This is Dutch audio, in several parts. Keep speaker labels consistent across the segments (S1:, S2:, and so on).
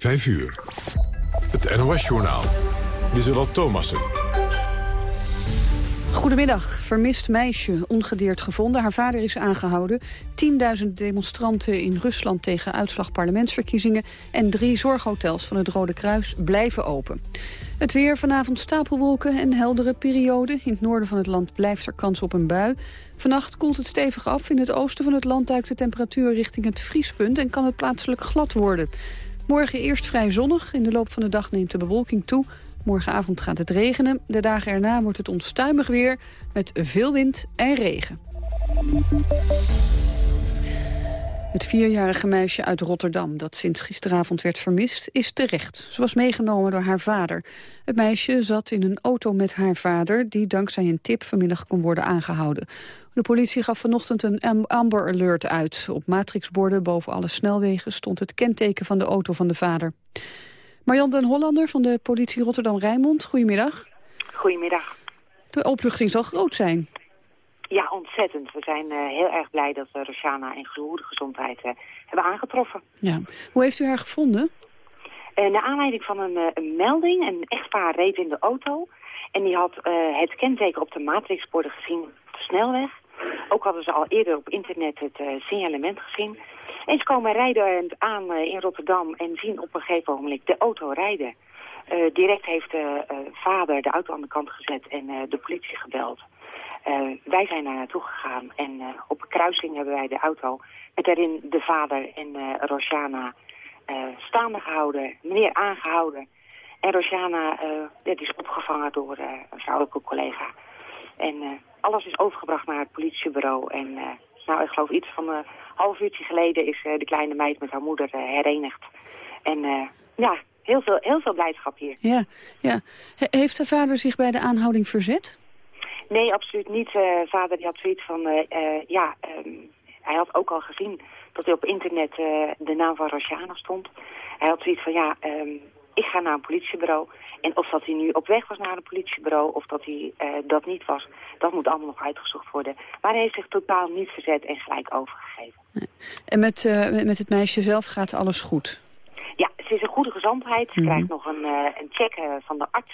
S1: 5 uur. Het NOS-journaal. Lieselot Thomassen.
S2: Goedemiddag. Vermist meisje, ongedeerd gevonden. Haar vader is aangehouden. 10.000 demonstranten in Rusland tegen uitslag parlementsverkiezingen... en drie zorghotels van het Rode Kruis blijven open. Het weer vanavond stapelwolken en heldere periode. In het noorden van het land blijft er kans op een bui. Vannacht koelt het stevig af. In het oosten van het land duikt de temperatuur richting het vriespunt... en kan het plaatselijk glad worden. Morgen eerst vrij zonnig. In de loop van de dag neemt de bewolking toe. Morgenavond gaat het regenen. De dagen erna wordt het onstuimig weer met veel wind en regen. Het vierjarige meisje uit Rotterdam, dat sinds gisteravond werd vermist, is terecht. Ze was meegenomen door haar vader. Het meisje zat in een auto met haar vader, die dankzij een tip vanmiddag kon worden aangehouden. De politie gaf vanochtend een Amber Alert uit. Op matrixborden boven alle snelwegen stond het kenteken van de auto van de vader. Marjan den Hollander van de politie Rotterdam-Rijnmond, goedemiddag.
S3: Goedemiddag.
S2: De opluchting zal groot zijn.
S3: Ja, ontzettend. We zijn uh, heel erg blij dat we Roshana in goede gezondheid uh, hebben aangetroffen.
S2: Ja. Hoe heeft u haar gevonden?
S3: Uh, naar aanleiding van een, een, melding, een echtpaar reed in de auto... en die had het kenteken op de matrixborden gezien Ook hadden ze al eerder op internet het signalement gezien. En ze komen rijden aan in Rotterdam en zien op een gegeven moment de auto rijden. direct heeft de vader de auto aan de kant gezet en de politie gebeld... Wij zijn daar naartoe gegaan en op een kruising hebben wij de auto met daarin de vader en Rosjana staande gehouden, meneer aangehouden. En Rosjana die is opgevangen door een vrouwelijke collega. En alles is overgebracht naar het politiebureau. En nou, ik geloof iets van een half uurtje geleden is de kleine meid met haar moeder herenigd. En ja, heel veel, heel veel blijdschap hier.
S2: Ja, ja. heeft de vader zich bij de aanhouding verzet?
S3: Nee, absoluut niet. Uh, vader die had zoiets van, uh, uh, ja, um, hij had ook al gezien dat hij op internet de naam van Rosjana stond. Hij had zoiets van, ja, um, ik ga naar een politiebureau. En of dat hij nu op weg was naar een politiebureau of dat hij dat niet was, dat moet allemaal nog uitgezocht worden. Maar hij heeft zich totaal niet verzet en gelijk overgegeven.
S2: Nee. En met, met het meisje zelf gaat alles goed?
S3: Ja, ze is een goede gezondheid. Ze mm -hmm. krijgt nog een, een check van de arts.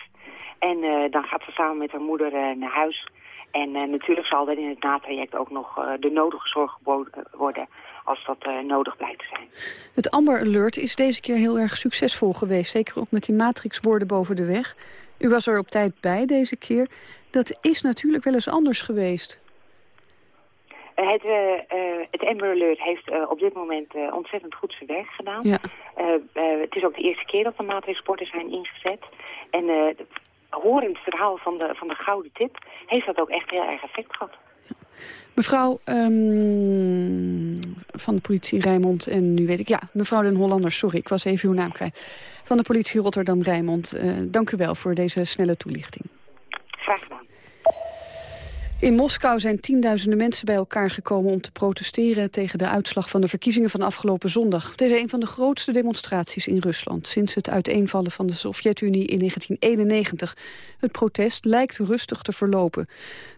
S3: En dan gaat ze samen met haar moeder naar huis. En natuurlijk zal er in het natraject ook nog de nodige zorg geboden worden als dat nodig blijkt te zijn.
S2: Het Amber Alert is deze keer heel erg succesvol geweest. Zeker ook met die matrixborden boven de weg. U was er op tijd bij deze keer. Dat is natuurlijk wel eens anders geweest.
S3: Het, uh, uh, het Amber Alert heeft uh, op dit moment ontzettend goed zijn werk gedaan.
S2: Ja.
S3: het is ook de eerste keer dat de matrixborden zijn ingezet. En horend verhaal van de, van de gouden tip... heeft dat ook echt heel erg effect gehad.
S2: Mevrouw um, van de politie Rijnmond en nu weet ik... Ja, mevrouw Den Hollander, sorry, ik was even uw naam kwijt. Van de politie Rotterdam-Rijnmond, uh, dank u wel voor deze snelle toelichting.
S3: Graag gedaan.
S2: In Moskou zijn tienduizenden mensen bij elkaar gekomen om te protesteren tegen de uitslag van de verkiezingen van afgelopen zondag. Het is een van de grootste demonstraties in Rusland sinds het uiteenvallen van de Sovjet-Unie in 1991. Het protest lijkt rustig te verlopen.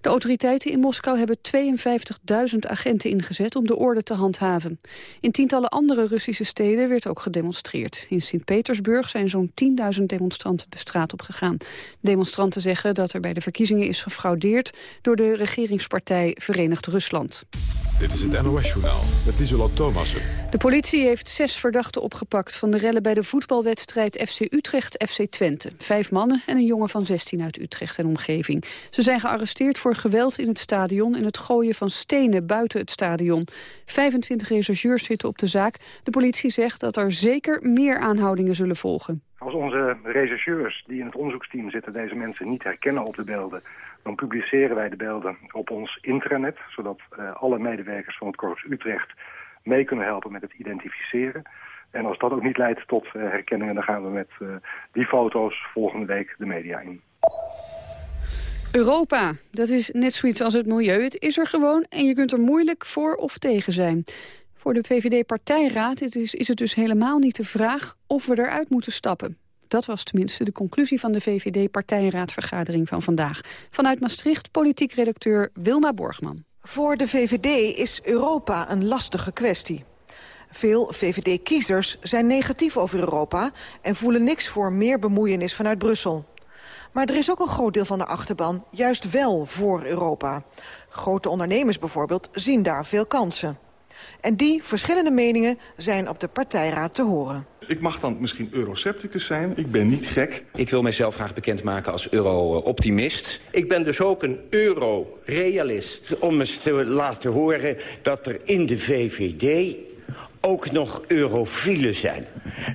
S2: De autoriteiten in Moskou hebben 52.000 agenten ingezet om de orde te handhaven. In tientallen andere Russische steden werd ook gedemonstreerd. In Sint-Petersburg zijn zo'n 10.000 demonstranten de straat op gegaan. Demonstranten zeggen dat er bij de verkiezingen is gefraudeerd door de regeringspartij Verenigd Rusland.
S1: Dit is het NOS-journaal met Isola Thomassen.
S2: De politie heeft zes verdachten opgepakt van de rellen bij de voetbalwedstrijd FC Utrecht-FC Twente. Vijf mannen en een jongen van 16 uit Utrecht en omgeving. Ze zijn gearresteerd voor geweld in het stadion en het gooien van stenen buiten het stadion. 25 rechercheurs zitten op de zaak. De politie zegt dat er zeker meer aanhoudingen zullen volgen.
S4: Als onze rechercheurs die in het onderzoeksteam zitten deze mensen niet herkennen op de beelden dan publiceren wij de beelden op ons intranet... zodat uh, alle medewerkers van het Korps Utrecht mee kunnen helpen met het identificeren. En als dat ook niet leidt tot uh, herkenningen... dan gaan we met uh, die foto's volgende week de media in.
S2: Europa, dat is net zoiets als het milieu. Het is er gewoon en je kunt er moeilijk voor of tegen zijn. Voor de VVD-partijraad is, is het dus helemaal niet de vraag of we eruit moeten stappen. Dat was tenminste de conclusie van de VVD-partijraadvergadering van vandaag. Vanuit Maastricht, politiek redacteur Wilma Borgman.
S5: Voor de VVD is Europa een lastige kwestie. Veel VVD-kiezers zijn negatief over Europa... en voelen niks voor meer bemoeienis vanuit Brussel. Maar er is ook een groot deel van de achterban juist wel voor Europa. Grote ondernemers bijvoorbeeld zien daar veel kansen. En die verschillende meningen zijn op de partijraad te horen.
S6: Ik mag dan misschien eurocepticus zijn. Ik ben niet gek.
S7: Ik wil mijzelf graag bekendmaken als euro-optimist.
S8: Ik ben dus ook een euro-realist. Om eens te laten horen dat er in de VVD ook nog eurofielen zijn.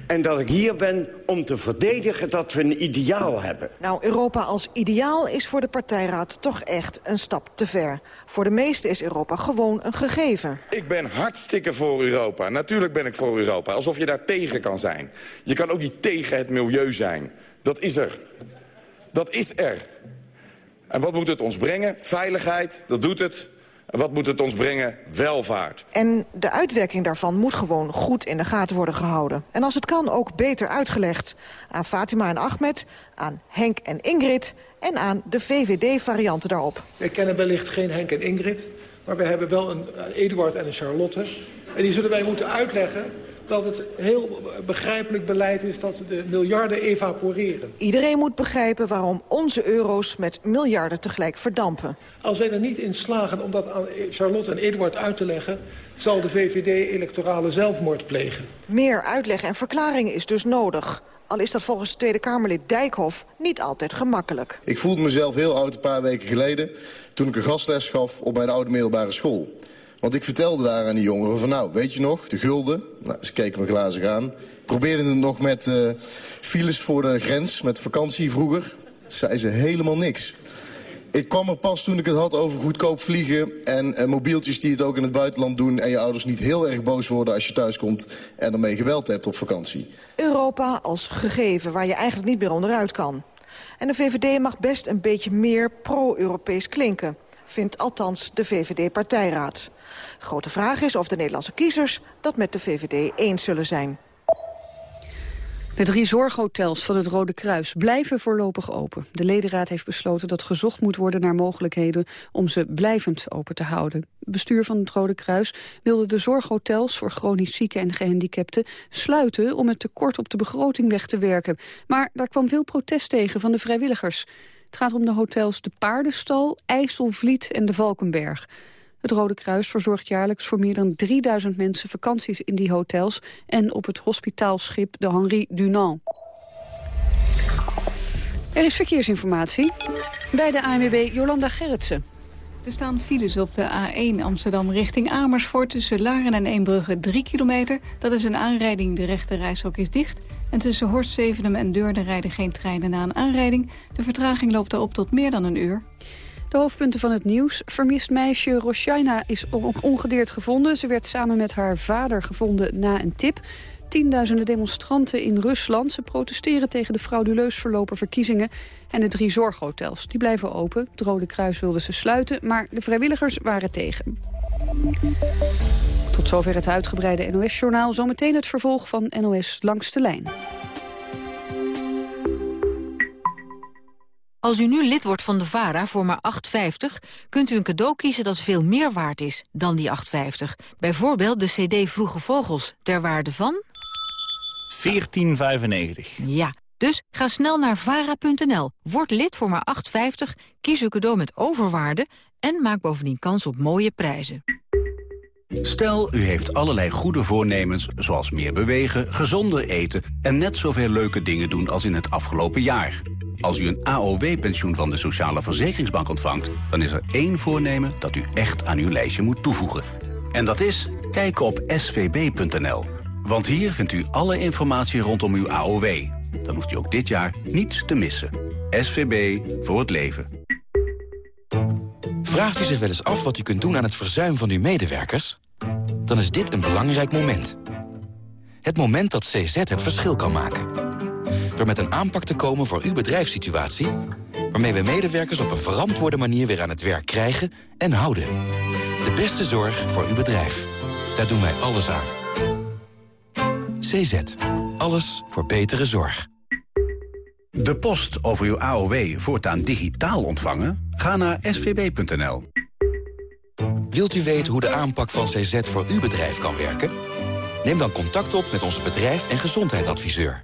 S8: En dat ik hier ben om te verdedigen dat we een ideaal hebben.
S5: Nou, Europa als ideaal is voor de partijraad toch echt een stap te ver. Voor de meesten is Europa gewoon een gegeven.
S9: Ik ben hartstikke voor Europa. Natuurlijk ben ik voor Europa. Alsof je daar tegen kan zijn. Je kan ook niet tegen het milieu zijn. Dat is er. Dat is er. En wat moet het ons brengen? Veiligheid, dat doet het. En wat moet het ons brengen? Welvaart.
S5: En de uitwerking daarvan moet gewoon goed in de gaten worden gehouden. En als het kan ook beter uitgelegd. Aan Fatima en Ahmed, aan Henk en Ingrid... en aan de VVD-varianten daarop.
S4: We kennen wellicht geen Henk en Ingrid... maar we hebben wel een Eduard en een Charlotte. En die zullen wij moeten uitleggen dat het heel begrijpelijk beleid is dat de miljarden evaporeren.
S5: Iedereen moet begrijpen waarom onze euro's met miljarden tegelijk verdampen.
S4: Als wij er niet in slagen om dat aan Charlotte en Eduard uit te leggen... zal de VVD electorale zelfmoord plegen.
S5: Meer uitleg en verklaringen is dus nodig. Al is dat volgens Tweede Kamerlid Dijkhoff niet altijd gemakkelijk.
S10: Ik voelde mezelf heel oud een paar weken geleden... toen ik een gastles gaf op mijn oude middelbare school. Want ik vertelde daar aan die jongeren van nou, weet je nog, de gulden. Nou, ze keken me glazig aan. Probeerden het nog met uh, files voor de grens, met vakantie vroeger. Zei ze helemaal niks. Ik kwam er pas toen ik het had over goedkoop vliegen... en uh, mobieltjes die het ook in het buitenland doen... en je ouders niet heel erg boos worden als je thuis komt... en ermee geweld hebt op vakantie.
S5: Europa als gegeven waar je eigenlijk niet meer onderuit kan. En de VVD mag best een beetje meer pro-Europees klinken vindt althans de VVD-partijraad. Grote vraag is of de Nederlandse kiezers dat met de VVD eens zullen zijn.
S2: De drie zorghotels van het Rode Kruis blijven voorlopig open. De ledenraad heeft besloten dat gezocht moet worden naar mogelijkheden om ze blijvend open te houden. Het bestuur van het Rode Kruis wilde de zorghotels voor chronisch zieken en gehandicapten sluiten om het tekort op de begroting weg te werken. Maar daar kwam veel protest tegen van de vrijwilligers. Het gaat om de hotels De Paardenstal, IJsselvliet en de Valkenberg. Het Rode Kruis verzorgt jaarlijks voor meer dan 3000 mensen vakanties in die hotels... en op het hospitaalschip de Henri Dunant. Er is verkeersinformatie bij de ANWB Jolanda Gerritsen.
S11: Er staan files op de A1 Amsterdam richting Amersfoort... tussen Laren en Eembrugge 3 kilometer. Dat is een aanrijding, de rechte is dicht. En tussen Horst, Zevenum en Deurne rijden geen treinen na een aanrijding. De vertraging loopt daarop tot meer dan een uur.
S2: De hoofdpunten van het nieuws. Vermist meisje Roshaina is ongedeerd gevonden. Ze werd samen met haar vader gevonden na een tip. Tienduizenden demonstranten in Rusland. Ze protesteren tegen de frauduleus verlopen verkiezingen. En de drie zorghotels, die blijven open. Het Rode Kruis wilde ze sluiten, maar de vrijwilligers waren tegen. Tot zover het uitgebreide NOS-journaal. Zometeen het vervolg van NOS Langs de Lijn.
S12: Als u nu lid wordt van de VARA voor maar 8,50... kunt u een cadeau kiezen dat veel meer waard is dan die 8,50. Bijvoorbeeld de cd Vroege Vogels, ter waarde van...
S13: 14,95.
S12: Ja, dus ga snel naar vara.nl, word lid voor maar 8,50... kies uw cadeau met overwaarde en maak bovendien kans op mooie prijzen.
S14: Stel, u heeft allerlei goede voornemens, zoals meer bewegen, gezonder eten... en net zoveel leuke dingen doen als in het afgelopen jaar... Als u een AOW-pensioen van de Sociale Verzekeringsbank ontvangt... dan is er één voornemen dat u echt aan uw lijstje moet toevoegen. En dat is kijken op svb.nl. Want hier vindt u alle informatie rondom uw AOW. Dan hoeft u ook dit jaar niets te missen. SVB voor het leven.
S15: Vraagt u zich wel eens af wat u kunt doen aan het verzuim van uw medewerkers? Dan is dit een belangrijk moment. Het moment dat CZ het verschil kan maken door met een aanpak te komen voor uw bedrijfssituatie... waarmee we medewerkers op een verantwoorde manier weer aan het werk krijgen en houden. De beste zorg voor uw bedrijf. Daar doen wij alles aan. CZ. Alles voor betere zorg.
S14: De post over uw AOW voortaan digitaal ontvangen? Ga naar svb.nl.
S15: Wilt u weten hoe de aanpak van CZ voor uw bedrijf kan werken?
S16: Neem dan contact op met onze bedrijf- en gezondheidsadviseur.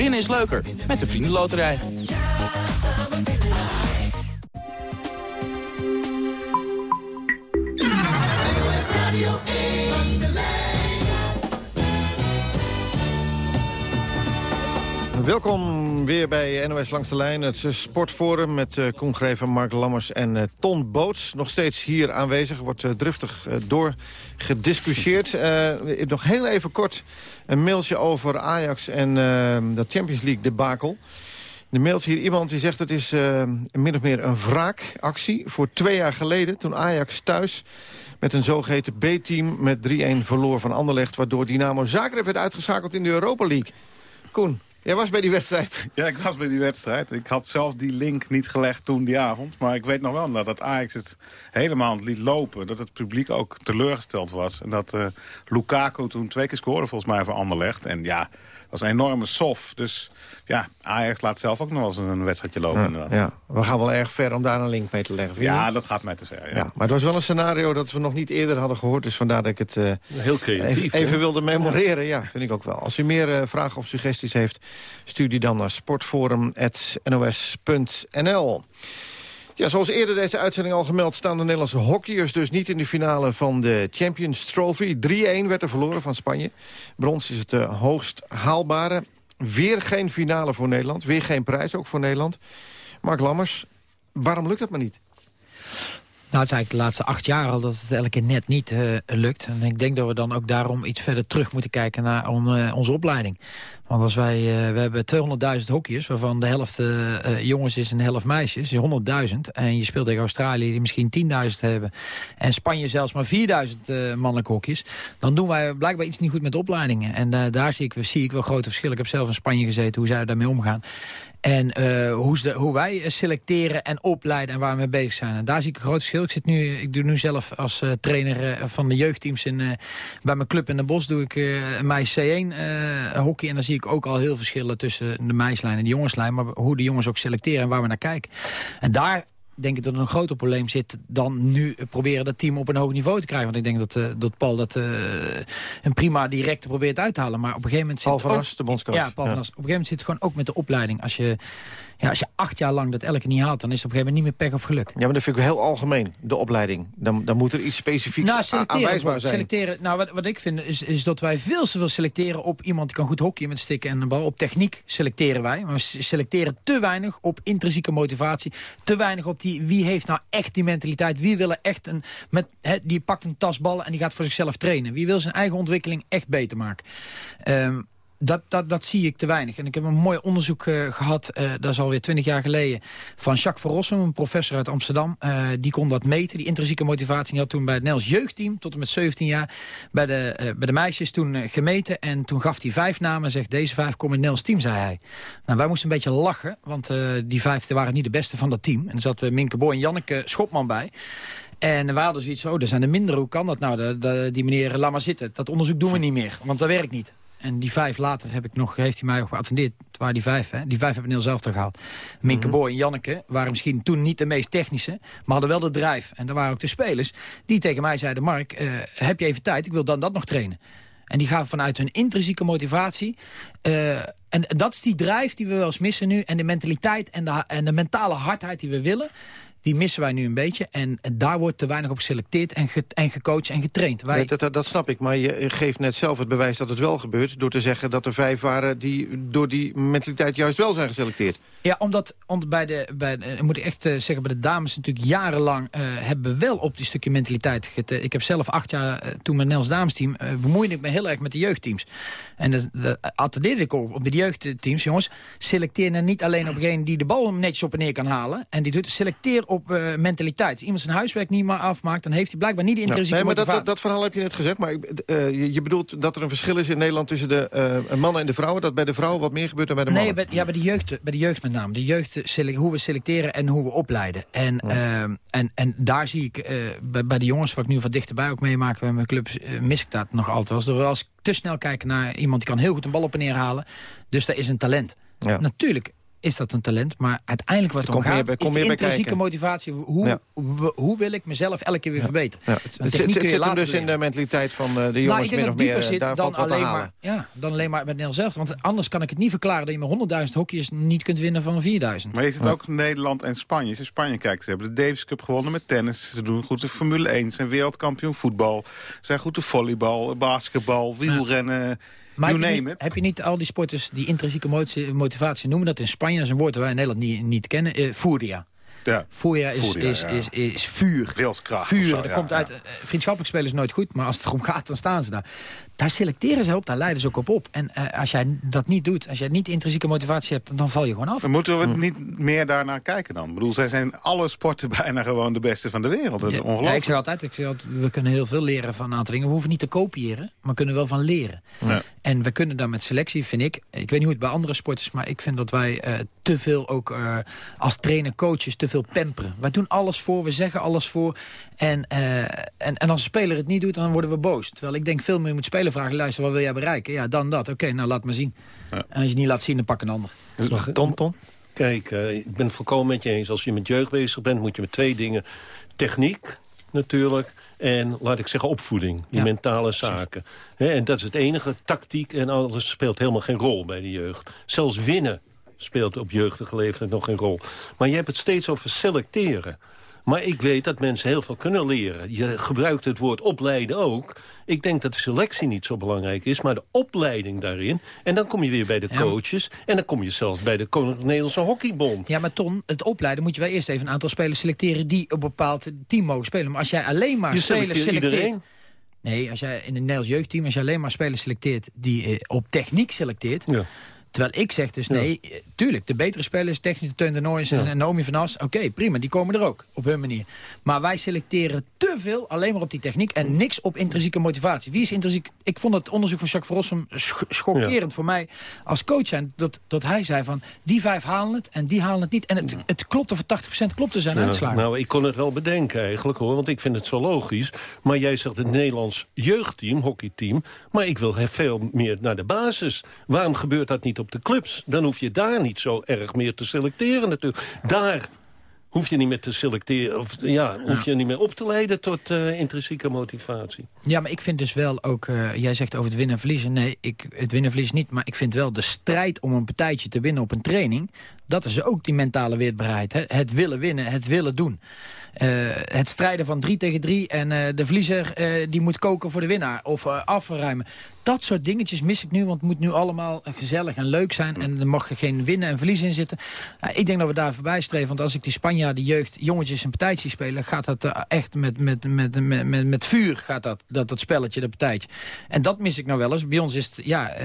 S15: Winnen is leuker met de Vriendenloterij.
S17: Welkom weer bij NOS Langs de Lijn, het sportforum met uh, Koen Greven, Mark Lammers en uh, Ton Boots. Nog steeds hier aanwezig, wordt uh, driftig doorgediscussieerd. nog heel even kort een mailtje over Ajax en de Champions League debakel. De mailt hier iemand die zegt het is min of meer een wraakactie voor twee jaar geleden... toen Ajax thuis met een zogeheten B-team met 3-1 verloor van Anderlecht... waardoor Dynamo Zagreb werd uitgeschakeld in de Europa League. Koen, Jij was bij die wedstrijd.
S18: Ja, ik was bij die wedstrijd. Ik had zelf die link niet gelegd toen die avond. Maar ik weet nog wel dat, dat Ajax het helemaal liet lopen. Dat het publiek ook teleurgesteld was. En dat uh, Lukaku toen twee keer scoorde volgens mij voor Anderlecht. En ja, was een enorme sof. Dus ja, Ajax laat zelf ook nog wel eens een wedstrijdje lopen.
S17: Ja,
S18: inderdaad.
S17: ja. We gaan wel erg ver om daar een link mee te leggen.
S18: Ja, dat gaat mij te ver. Ja.
S17: ja. maar het was wel een scenario dat we nog niet eerder hadden gehoord. Dus vandaar dat ik het uh,
S19: Heel creatief,
S17: even, even wilde memoreren. Ja, vind ik ook wel. Als u meer uh, vragen of suggesties heeft, stuur die dan naar sportforum.nos.nl. Ja, zoals eerder deze uitzending al gemeld... staan de Nederlandse hockeyers dus niet in de finale van de Champions Trophy. 3-1 werd er verloren van Spanje. Brons is het uh, hoogst haalbare. Weer geen finale voor Nederland. Weer geen prijs, ook voor Nederland. Mark Lammers, waarom lukt het maar niet?
S20: Nou, het is eigenlijk de laatste acht jaar al dat het elke keer net niet uh, lukt. En ik denk dat we dan ook daarom iets verder terug moeten kijken naar uh, onze opleiding. Want als wij, uh, we hebben 200.000 hockeyers, waarvan de helft jongens is en de helft meisjes, 100.000. En je speelt tegen Australië die misschien 10.000 hebben. En Spanje zelfs maar 4.000 mannelijke hockey's. Dan doen wij blijkbaar iets niet goed met opleidingen. En daar zie ik, zie ik wel grote verschillen. Ik heb zelf in Spanje gezeten, hoe zij daarmee omgaan. En uh, hoe, hoe, wij selecteren en opleiden en waar we mee bezig zijn. En daar zie ik een groot verschil. Ik, zit nu, ik doe nu zelf als trainer van de jeugdteams. In, bij mijn club in de Bos doe ik mij C1 hockey. En dan zie ik ook al heel verschillen tussen de meislijn en de jongenslijn. Maar hoe de jongens ook selecteren en waar we naar kijken. En daar denk ik dat er een groter probleem zit dan nu proberen dat team op een hoog niveau te krijgen. Want ik denk dat, uh, dat Paul dat uh, een prima direct probeert uit te halen. Maar op een gegeven moment zit
S17: Paul van As, de bondscoach.
S20: Ja, Paul ja. van As. Op een gegeven moment zit het gewoon ook met de opleiding. Als je, ja, als je acht jaar lang dat elke niet haalt, dan is het op een gegeven moment niet meer pech of geluk.
S17: Ja, maar dat vind ik heel algemeen, de opleiding. Dan, dan moet er iets specifieks
S20: nou,
S17: aanwijsbaar zijn.
S20: Selecteren, nou, wat, wat ik vind is, is dat wij veel te veel selecteren op iemand die kan goed hockeyen met stikken en de bal. Op techniek selecteren wij. Maar we selecteren te weinig op intrinsieke motivatie. Te weinig op die, wie heeft nou echt die mentaliteit. Wie wil er echt een, met, he, die pakt een tas ballen en die gaat voor zichzelf trainen. Wie wil zijn eigen ontwikkeling echt beter maken. Um, dat, dat, dat zie ik te weinig. En ik heb een mooi onderzoek uh, gehad, uh, dat is alweer twintig jaar geleden... van Jacques van Rossum, een professor uit Amsterdam. Uh, die kon dat meten, die intrinsieke motivatie. Die had toen bij het Nels jeugdteam, tot en met 17 jaar... bij de, bij de meisjes toen gemeten. En toen gaf hij vijf namen en zegt... deze vijf komen in Nels team, zei hij. Nou, wij moesten een beetje lachen, want die vijf waren niet de beste van dat team. En er zat Minke Boy en Janneke Schopman bij... En wij hadden zoiets, oh, er zijn er minder, hoe kan dat nou? De, de, die meneer, laat maar zitten. Dat onderzoek doen we niet meer, want dat werkt niet. En die vijf later heb ik nog, heeft hij mij ook geattendeerd. Het waren die vijf, hè? Die vijf hebben heel zelf gehaald. Minke mm -hmm. Boy en Janneke waren misschien toen niet de meest technische... maar hadden wel de drijf. En er waren ook de spelers die tegen mij zeiden... Mark, uh, heb je even tijd? Ik wil dan dat nog trainen. En die gaan vanuit hun intrinsieke motivatie... Uh, en, en dat is die drijf die we wel eens missen nu. En de mentaliteit en de, en de mentale hardheid die we willen die missen wij nu een beetje. En, en daar wordt te weinig op geselecteerd en, ge, en gecoacht en getraind. Wij...
S17: Nee, dat, dat, dat, snap ik, maar je geeft net zelf het bewijs dat het wel gebeurt... door te zeggen dat er vijf waren die door die mentaliteit juist wel zijn geselecteerd.
S20: Ja, omdat, omdat bij de, bij de, moet ik echt uh, zeggen, bij de dames natuurlijk jarenlang uh, hebben we wel op die stukje mentaliteit. Gete, ik heb zelf acht jaar, uh, toen met Nels damesteam, uh, bemoeide ik me heel erg met de jeugdteams. En dat, dat attendeerde ik ook op de jeugdteams, jongens. Selecteer nou niet alleen op degene die de bal netjes op en neer kan halen. En die doet, selecteer op uh, mentaliteit. Als iemand zijn huiswerk niet meer afmaakt, dan heeft hij blijkbaar niet de intrinsieke
S17: nee, maar. Dat, dat, verhaal heb je net gezegd, maar uh, je, je, bedoelt dat er een verschil is in Nederland tussen de uh, mannen en de vrouwen, dat bij de vrouwen wat meer gebeurt dan bij de mannen?
S20: Nee, bij, ja, bij de jeugd, bij de jeugd met name. De jeugd, hoe we selecteren en hoe we opleiden. En, ja. en, en daar zie ik, bij, bij, de jongens, wat ik nu van dichterbij ook meemaak bij mijn club, mis ik dat nog altijd. Als we als te snel kijken naar iemand die kan heel goed een bal op en neer halen, dus dat is een talent. Ja. Natuurlijk is dat een talent. Maar uiteindelijk wat er om gaat, is de intrinsieke motivatie. Hoe, ja. hoe wil ik mezelf elke keer weer verbeteren? Ja.
S17: Het, het, het zit hem dus in de mentaliteit van uh, de jongens
S20: nou,
S17: min of meer.
S20: Zit daar dan alleen maar, ja, dan alleen maar met Nederland zelf. Want anders kan ik het niet verklaren dat je met 100.000 hokjes niet kunt winnen van 4.000.
S18: Maar is het ook Nederland en Spanje? Als je Spanje kijkt, ze hebben de Davis Cup gewonnen met tennis. Ze doen goed de Formule 1, zijn wereldkampioen voetbal. Ze zijn goed de volleybal, basketbal, wielrennen...
S20: Maar heb je, niet, heb je, niet, al die sporters die intrinsieke motivatie noemen? Dat in Spanje, dat is een woord dat wij in Nederland niet, niet kennen. Uh, furia.
S18: Ja.
S20: Furia is, is,
S18: ja.
S20: is, is, vuur.
S18: Wilskracht.
S20: Vuur.
S18: Zo,
S20: dat
S18: ja,
S20: komt uit, uh, vriendschappelijk spelen is nooit goed, maar als het erom gaat, dan staan ze daar. Daar selecteren ze op, daar leiden ze ook op op. En uh, als jij dat niet doet, als jij niet intrinsieke motivatie hebt, dan val je gewoon af.
S18: Maar moeten we niet meer daarnaar kijken dan? Ik bedoel, zij zijn alle sporten bijna gewoon de beste van de wereld. Dat is ongelooflijk.
S20: Ja, ik zeg altijd, ik zeg altijd, we kunnen heel veel leren van een aantal dingen. We hoeven niet te kopiëren, maar kunnen wel van leren.
S18: Ja.
S20: En we kunnen daar met selectie, vind ik... Ik weet niet hoe het bij andere sporten is, maar ik vind dat wij uh, te veel ook uh, als trainer, coaches, te veel pamperen. Wij doen alles voor, we zeggen alles voor. En, uh, en, en als een speler het niet doet, dan worden we boos. Terwijl ik denk veel meer moet spelen vragen, luister, wat wil jij bereiken? Ja, dan dat. Oké, okay, nou laat maar zien. Ja. En als je het niet laat zien, dan pak een ander.
S17: Ton, Ton?
S19: Kijk, uh, ik ben het volkomen met je eens. Als je met jeugd bezig bent, moet je met twee dingen... Techniek, natuurlijk, en laat ik zeggen opvoeding. Die ja. mentale zaken. He, en dat is het enige. Tactiek en alles speelt helemaal geen rol bij de jeugd. Zelfs winnen speelt op jeugdige leeftijd nog geen rol. Maar je hebt het steeds over selecteren. Maar ik weet dat mensen heel veel kunnen leren. Je gebruikt het woord opleiden ook. Ik denk dat de selectie niet zo belangrijk is, maar de opleiding daarin. En dan kom je weer bij de coaches. En dan kom je zelfs bij de Koninklijke Nederlandse Hockeybond.
S20: Ja, maar Ton, het opleiden moet je wel eerst even een aantal spelers selecteren... die op een bepaald team mogen spelen. Maar als jij alleen maar
S19: je
S20: spelers selecteert...
S19: Iedereen.
S20: Nee, als jij in een Nederlands jeugdteam... als je alleen maar spelers selecteert die eh, op techniek selecteert...
S19: Ja.
S20: Terwijl ik zeg dus nee, ja. tuurlijk, de betere spelers, technische Teun de Nooijs en, ja. en Naomi van As, oké, okay, prima, die komen er ook, op hun manier. Maar wij selecteren te veel alleen maar op die techniek en niks op intrinsieke motivatie. Wie is intrinsiek? Ik vond het onderzoek van Jacques Verrossum sch schokkerend ja. voor mij als coach zijn, dat, dat hij zei van, die vijf halen het en die halen het niet. En het, het klopte voor 80% klopte zijn uitslagen.
S19: Nou, ik kon het wel bedenken eigenlijk hoor, want ik vind het zo logisch. Maar jij zegt het Nederlands jeugdteam, hockeyteam, maar ik wil veel meer naar de basis. Waarom gebeurt dat niet op de clubs. Dan hoef je daar niet zo erg meer te selecteren natuurlijk. Daar hoef je niet meer te selecteren, of ja, hoef je niet meer op te leiden tot uh, intrinsieke motivatie.
S20: Ja, maar ik vind dus wel ook, uh, jij zegt over het winnen en verliezen. Nee, ik, het winnen en verliezen niet, maar ik vind wel de strijd om een partijtje te winnen op een training. Dat is ook die mentale weerbaarheid. Hè? Het willen winnen, het willen doen. Uh, het strijden van drie tegen drie en uh, de verliezer uh, die moet koken voor de winnaar of afruimen. Dat soort dingetjes mis ik nu, want het moet nu allemaal gezellig en leuk zijn. En er mag geen winnen en verliezen in zitten. ik denk dat we daar voorbij streven, want als ik die Spanjaarden jeugd jongetjes een partijtje spelen... gaat dat echt met, met, met, met, met, met vuur, gaat dat, dat, dat spelletje, dat partijtje. En dat mis ik nou wel eens. Bij ons is het, ja,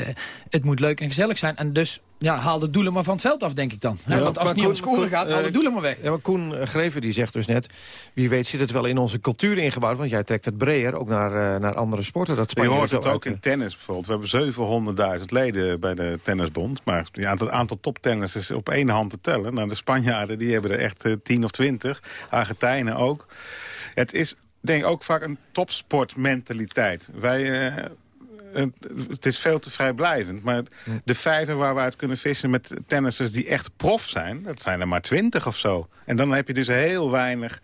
S20: het moet leuk en gezellig zijn. En dus ja, haal de doelen maar van het veld af, denk ik dan. Ja, Want als het niet om scoren gaat, haal de doelen maar weg.
S17: Ja, maar Koen Greven die zegt dus net... wie weet zit het wel in onze cultuur ingebouwd... want jij trekt het breder, ook naar, uh, naar andere sporten. Dat
S18: je hoort het ook in tennis bijvoorbeeld. We hebben 700.000 leden bij de tennisbond. Maar ja, het aantal toptennis is op één hand te tellen. Nou, de Spanjaarden die hebben er echt uh, 10 of 20. Argentijnen ook. Het is denk ik ook vaak een topsportmentaliteit. Wij... Uh, het is veel te vrijblijvend. Maar de vijver waar we uit kunnen vissen met tennissers die echt prof zijn... dat zijn er maar twintig of zo. En dan heb je dus heel weinig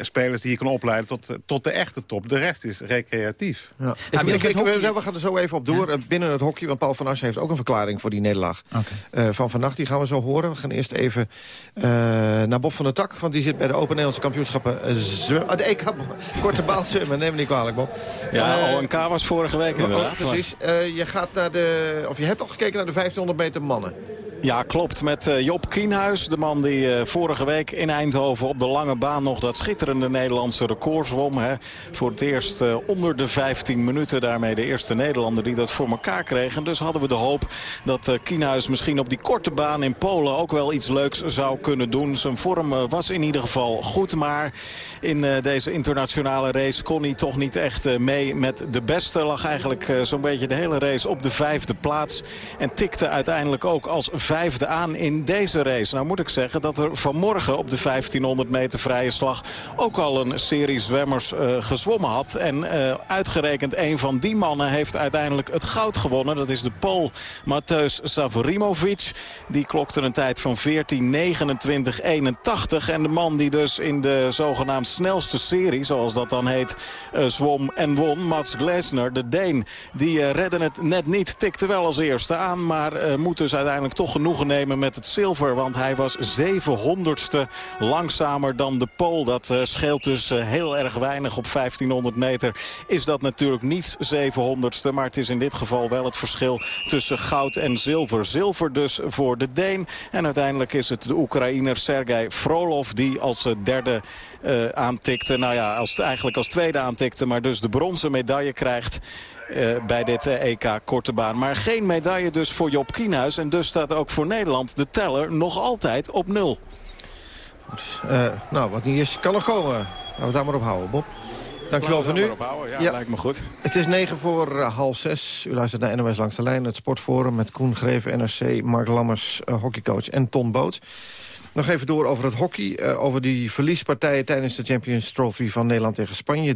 S18: spelers die je kan opleiden tot, tot de echte top. De rest is recreatief.
S17: Ja. Ik, ik, ik, we gaan er zo even op door. Ja. Binnen het hockey, want Paul van As heeft ook een verklaring voor die nederlaag. Okay. Uh, van vannacht, die gaan we zo horen. We gaan eerst even uh, naar Bob van der Tak. Want die zit bij de Open Nederlandse kampioenschappen. Uh, oh, de EK, korte baal zwemmen, neem me niet kwalijk Bob.
S21: Ja, ONK was vorige week inderdaad.
S17: Precies. je, gaat naar de, of je hebt al gekeken naar de 1500 meter mannen.
S21: Ja, klopt. Met uh, Job Kienhuis, de man die uh, vorige week in Eindhoven op de lange baan nog dat schitterende Nederlandse record zwom. Hè. Voor het eerst uh, onder de 15 minuten. Daarmee de eerste Nederlander die dat voor elkaar kreeg. En dus hadden we de hoop dat Kienhuis misschien op die korte baan in Polen ook wel iets leuks zou kunnen doen. Zijn vorm was in ieder geval goed, maar in deze internationale race kon hij toch niet echt mee met de beste. Lag eigenlijk zo'n beetje de hele race op de vijfde plaats. En tikte uiteindelijk ook als vijfde aan in deze race. Nou moet ik zeggen dat er vanmorgen op de 1500 meter vrije slag... ook al een serie zwemmers uh, gezwommen had. En uh, uitgerekend een van die mannen heeft uiteindelijk het goud gewonnen. Dat is de Pool Mateusz Savorimovic. Die klokte een tijd van 14.29.81. En de man die dus in de zogenaamd snelste serie, zoals dat dan heet, uh, zwom en won. Mats Glesner, de Deen, die redden het net niet. Tikte wel als eerste aan, maar moet dus uiteindelijk toch genoegen nemen met het zilver. Want hij was 700ste langzamer dan de Pool. Dat uh, scheelt dus uh, heel erg weinig op 1500 meter. Is dat natuurlijk niet 700ste. Maar het is in dit geval wel het verschil tussen goud en zilver. Zilver dus voor de Deen. En uiteindelijk is het de Oekraïner Sergei Frolov die als derde uh, aantikte. Nou ja, als, eigenlijk als tweede aantikte. Maar dus de bronzen medaille krijgt. Uh, bij dit uh, EK korte baan. Maar geen medaille dus voor Job Kienhuis. En dus staat ook voor Nederland de teller nog altijd op nul.
S17: Uh, nou, wat niet is, kan nog komen. Laten we daar maar op houden, Bob. Dankjewel voor nu.
S21: Ja, ja, lijkt me goed.
S17: Het is negen voor half zes. U luistert naar NOS Langs de Lijn, het sportforum... met Koen Greven, NRC, Mark Lammers, hockeycoach en Ton Boot. Nog even door over het hockey. Uh, over die verliespartijen tijdens de Champions Trophy van Nederland tegen Spanje.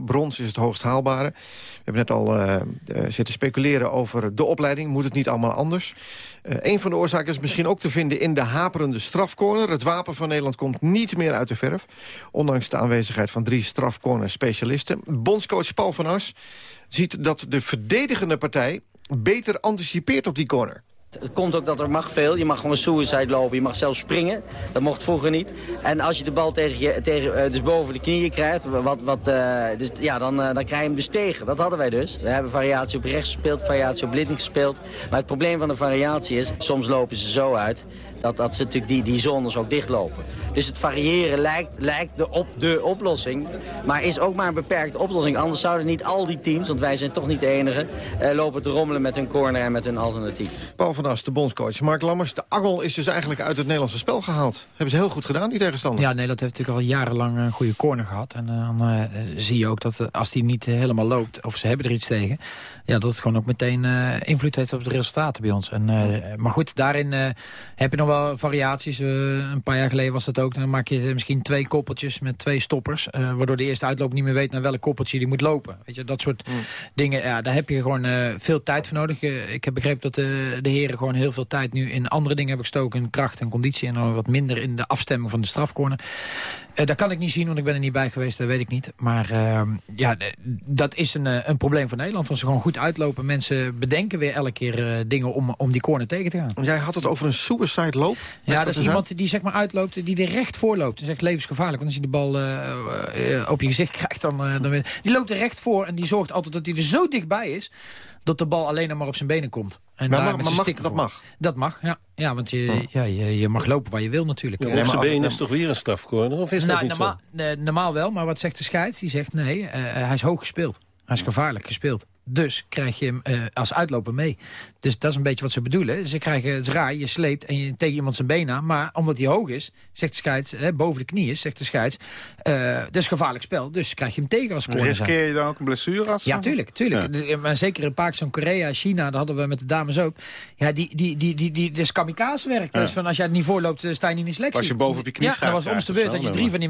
S17: 3-1. Brons is het hoogst haalbare. We hebben net al uh, uh, zitten speculeren over de opleiding. Moet het niet allemaal anders? een van de oorzaken is misschien ook te vinden in de haperende strafcorner. Het wapen van Nederland komt niet meer uit de verf. Ondanks de aanwezigheid van drie strafcorner specialisten. Bondscoach Paul van As ziet dat de verdedigende partij beter anticipeert op die corner.
S22: Het komt ook dat er mag veel. Je mag gewoon suicide lopen. Je mag zelfs springen. Dat mocht vroeger niet. En als je de bal tegen je, tegen, uh, dus boven de knieën krijgt, wat, wat, uh, dus, ja, dan, uh, dan krijg je hem dus tegen. Dat hadden wij dus. We hebben variatie op rechts gespeeld, variatie op links gespeeld. Maar het probleem van de variatie is, soms lopen ze zo uit dat, dat ze natuurlijk die, die zones ook dichtlopen. Dus het variëren lijkt, lijkt de, op de oplossing, maar is ook maar een beperkte oplossing. Anders zouden niet al die teams, want wij zijn toch niet de enige, uh, lopen te rommelen met hun corner en met hun alternatief.
S17: Paul van As, de bondscoach. Mark Lammers, de angel is dus eigenlijk uit het Nederlandse spel gehaald. Hebben ze heel goed gedaan, die tegenstanders?
S20: Ja, Nederland heeft natuurlijk al jarenlang een goede corner gehad. En uh, dan uh, zie je ook dat als die niet helemaal loopt, of ze hebben er iets tegen... ja, dat het gewoon ook meteen invloed heeft op de resultaten bij ons. En, maar goed, daarin heb je nog wel variaties. Een paar jaar geleden was dat ook. Dan maak je misschien twee koppeltjes met twee stoppers. Waardoor de eerste uitloop niet meer weet naar welk koppeltje die moet lopen. Weet je, dat soort mm. dingen. Ja, daar heb je gewoon veel tijd voor nodig. ik heb begrepen dat de, de heren gewoon heel veel tijd nu in andere dingen hebben gestoken. In kracht en conditie. En dan wat minder in de afstemming van de strafcorner. Uh, dat kan ik niet zien, want ik ben er niet bij geweest. Dat weet ik niet. Maar uh, ja, dat is een, een probleem voor Nederland. Als ze gewoon goed uitlopen. Mensen bedenken weer elke keer uh, dingen om, om die corner tegen te gaan.
S17: Jij had het over een suicide loop?
S20: Ja, dat is iemand die zeg maar uitloopt, die er recht voor loopt. Dat is echt levensgevaarlijk. Want als je de bal op je gezicht krijgt, dan, dan... Die loopt er recht voor en die zorgt altijd dat hij er zo dichtbij is dat de bal alleen maar op zijn benen komt. En
S17: maar
S20: daar
S17: mag,
S20: met
S17: mag, dat
S20: voor.
S17: mag?
S20: Dat mag, ja. Ja, want je, oh. ja, je, je, mag lopen waar je wil natuurlijk.
S19: Ja, op zijn benen is toch weer een strafcorner? Of is
S20: nou,
S19: dat niet
S20: normaal,
S19: zo?
S20: uh, normaal wel, maar wat zegt de scheids? Die zegt nee, uh, hij is hoog gespeeld. Hij is gevaarlijk gespeeld. Dus krijg je hem uh, als uitloper mee. Dus dat is een beetje wat ze bedoelen. Ze krijgen het raar, je sleept en je tegen iemand zijn been aan. Maar omdat hij hoog is, zegt de scheids, hè, boven de knie is, zegt de scheids... Uh, dat is gevaarlijk spel, dus krijg je hem tegen als corner.
S18: Riskeer je dan ook een blessure? Als
S20: ja, tuurlijk. tuurlijk. Ja. Maar zeker in Pakistan, Korea, China, dat hadden we met de dames ook. Ja, die, die, die, die, die, is kamikaze werk. Ja. Dus van als jij het niet voorloopt, sta je niet in selectie.
S18: Als je boven op je knie
S20: Ja, dat was om de beurt dat je drie van die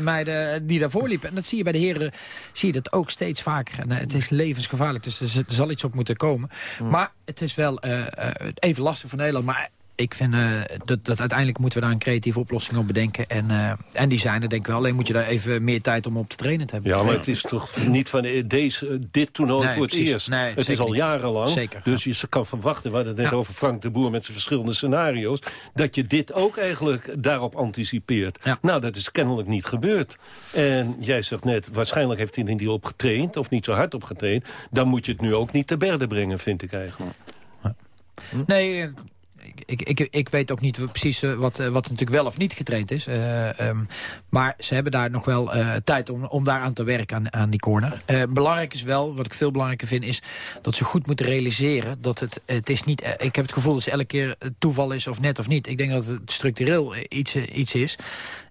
S20: meiden die daarvoor liepen. En dat zie je bij de heren, zie je dat ook steeds vaker. En, uh, het is levensgevaarlijk, dus er zal iets op moeten komen. Mm. Maar het is wel uh, uh, even lastig voor Nederland. Maar ik vind uh, dat, dat uiteindelijk moeten we daar een creatieve oplossing op bedenken. En, uh, en die zijn er denk ik wel. Alleen moet je daar even meer tijd om op te trainen te hebben.
S19: Ja, maar het is toch niet van deze, dit toernooi
S20: nee,
S19: voor het
S20: precies.
S19: eerst.
S20: Nee,
S19: het is al
S20: niet.
S19: jarenlang.
S20: Zeker,
S19: dus je kan verwachten, we hadden het net ja. over Frank de Boer met zijn verschillende scenario's. Dat je dit ook eigenlijk daarop anticipeert.
S20: Ja.
S19: Nou, dat is kennelijk niet gebeurd. En jij zegt net, waarschijnlijk heeft hij er niet op getraind. Of niet zo hard op getraind. Dan moet je het nu ook niet te berden brengen, vind ik eigenlijk.
S20: Nee, ik, ik, ik weet ook niet precies wat, wat natuurlijk wel of niet getraind is. Ehm, maar ze hebben daar nog wel tijd om, om daar aan te werken, aan, aan die corner. belangrijk is wel, wat ik veel belangrijker vind, is dat ze goed moeten realiseren dat het, het is niet... ik heb het gevoel dat het elke keer toeval is of net of niet. Ik denk dat het structureel iets, iets is.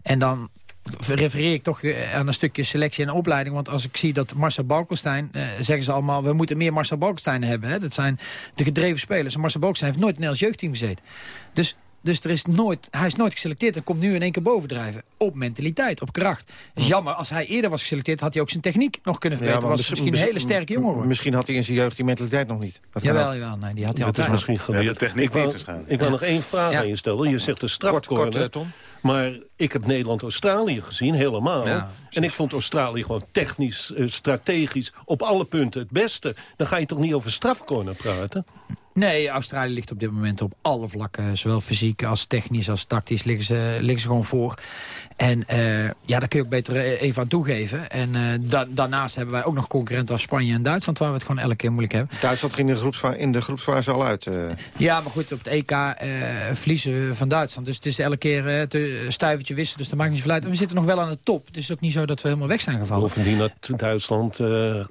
S20: En dan refereer ik toch eh, aan een stukje selectie en opleiding. Want als ik zie dat Marcel Balkenstein, eh, zeggen ze allemaal... we moeten meer Marcel Balkenstein hebben. Hè? Dat zijn de gedreven spelers. En Marcel Balkenstein heeft nooit in Nederlands jeugdteam gezeten. Dus dus er is nooit, hij is nooit geselecteerd en komt nu in één keer bovendrijven. Op mentaliteit, op kracht. Het is hm. jammer, als hij eerder was geselecteerd... had hij ook zijn techniek nog kunnen verbeteren. Ja, was misschien een hele sterke jongen.
S17: Misschien had hij in zijn jeugd die mentaliteit nog niet.
S20: Dat jawel, jawel. Nee, die had hij altijd.
S19: is misschien geleerd. Ja, de techniek ik wil, ik wil nog één vraag aan je stellen. Je zegt de strafcorner. Kort, kort, maar ik heb Nederland-Australië gezien, helemaal. en ik vond Australië gewoon technisch, eh, strategisch... op alle punten het beste. Dan ga je toch niet over strafcorner praten?
S20: Nee, Australië ligt op dit moment op alle vlakken. Zowel fysiek als technisch als tactisch liggen ze, liggen ze gewoon voor. En uh, ja, daar kun je ook beter eh, even aan toegeven. En uh, daarnaast hebben wij ook nog concurrenten als Spanje en Duitsland... waar we het gewoon elke keer moeilijk hebben.
S17: Duitsland ging in de, groepsfase, in de groepsfase al uit.
S20: Ja, maar goed, op het EK verliezen we van Duitsland. Dus het is elke keer een stuivertje wisselen, dus dat maakt niet zoveel uit. En we zitten nog wel aan de top. Het is ook niet zo dat we helemaal weg zijn gevallen.
S19: Bovendien dat Duitsland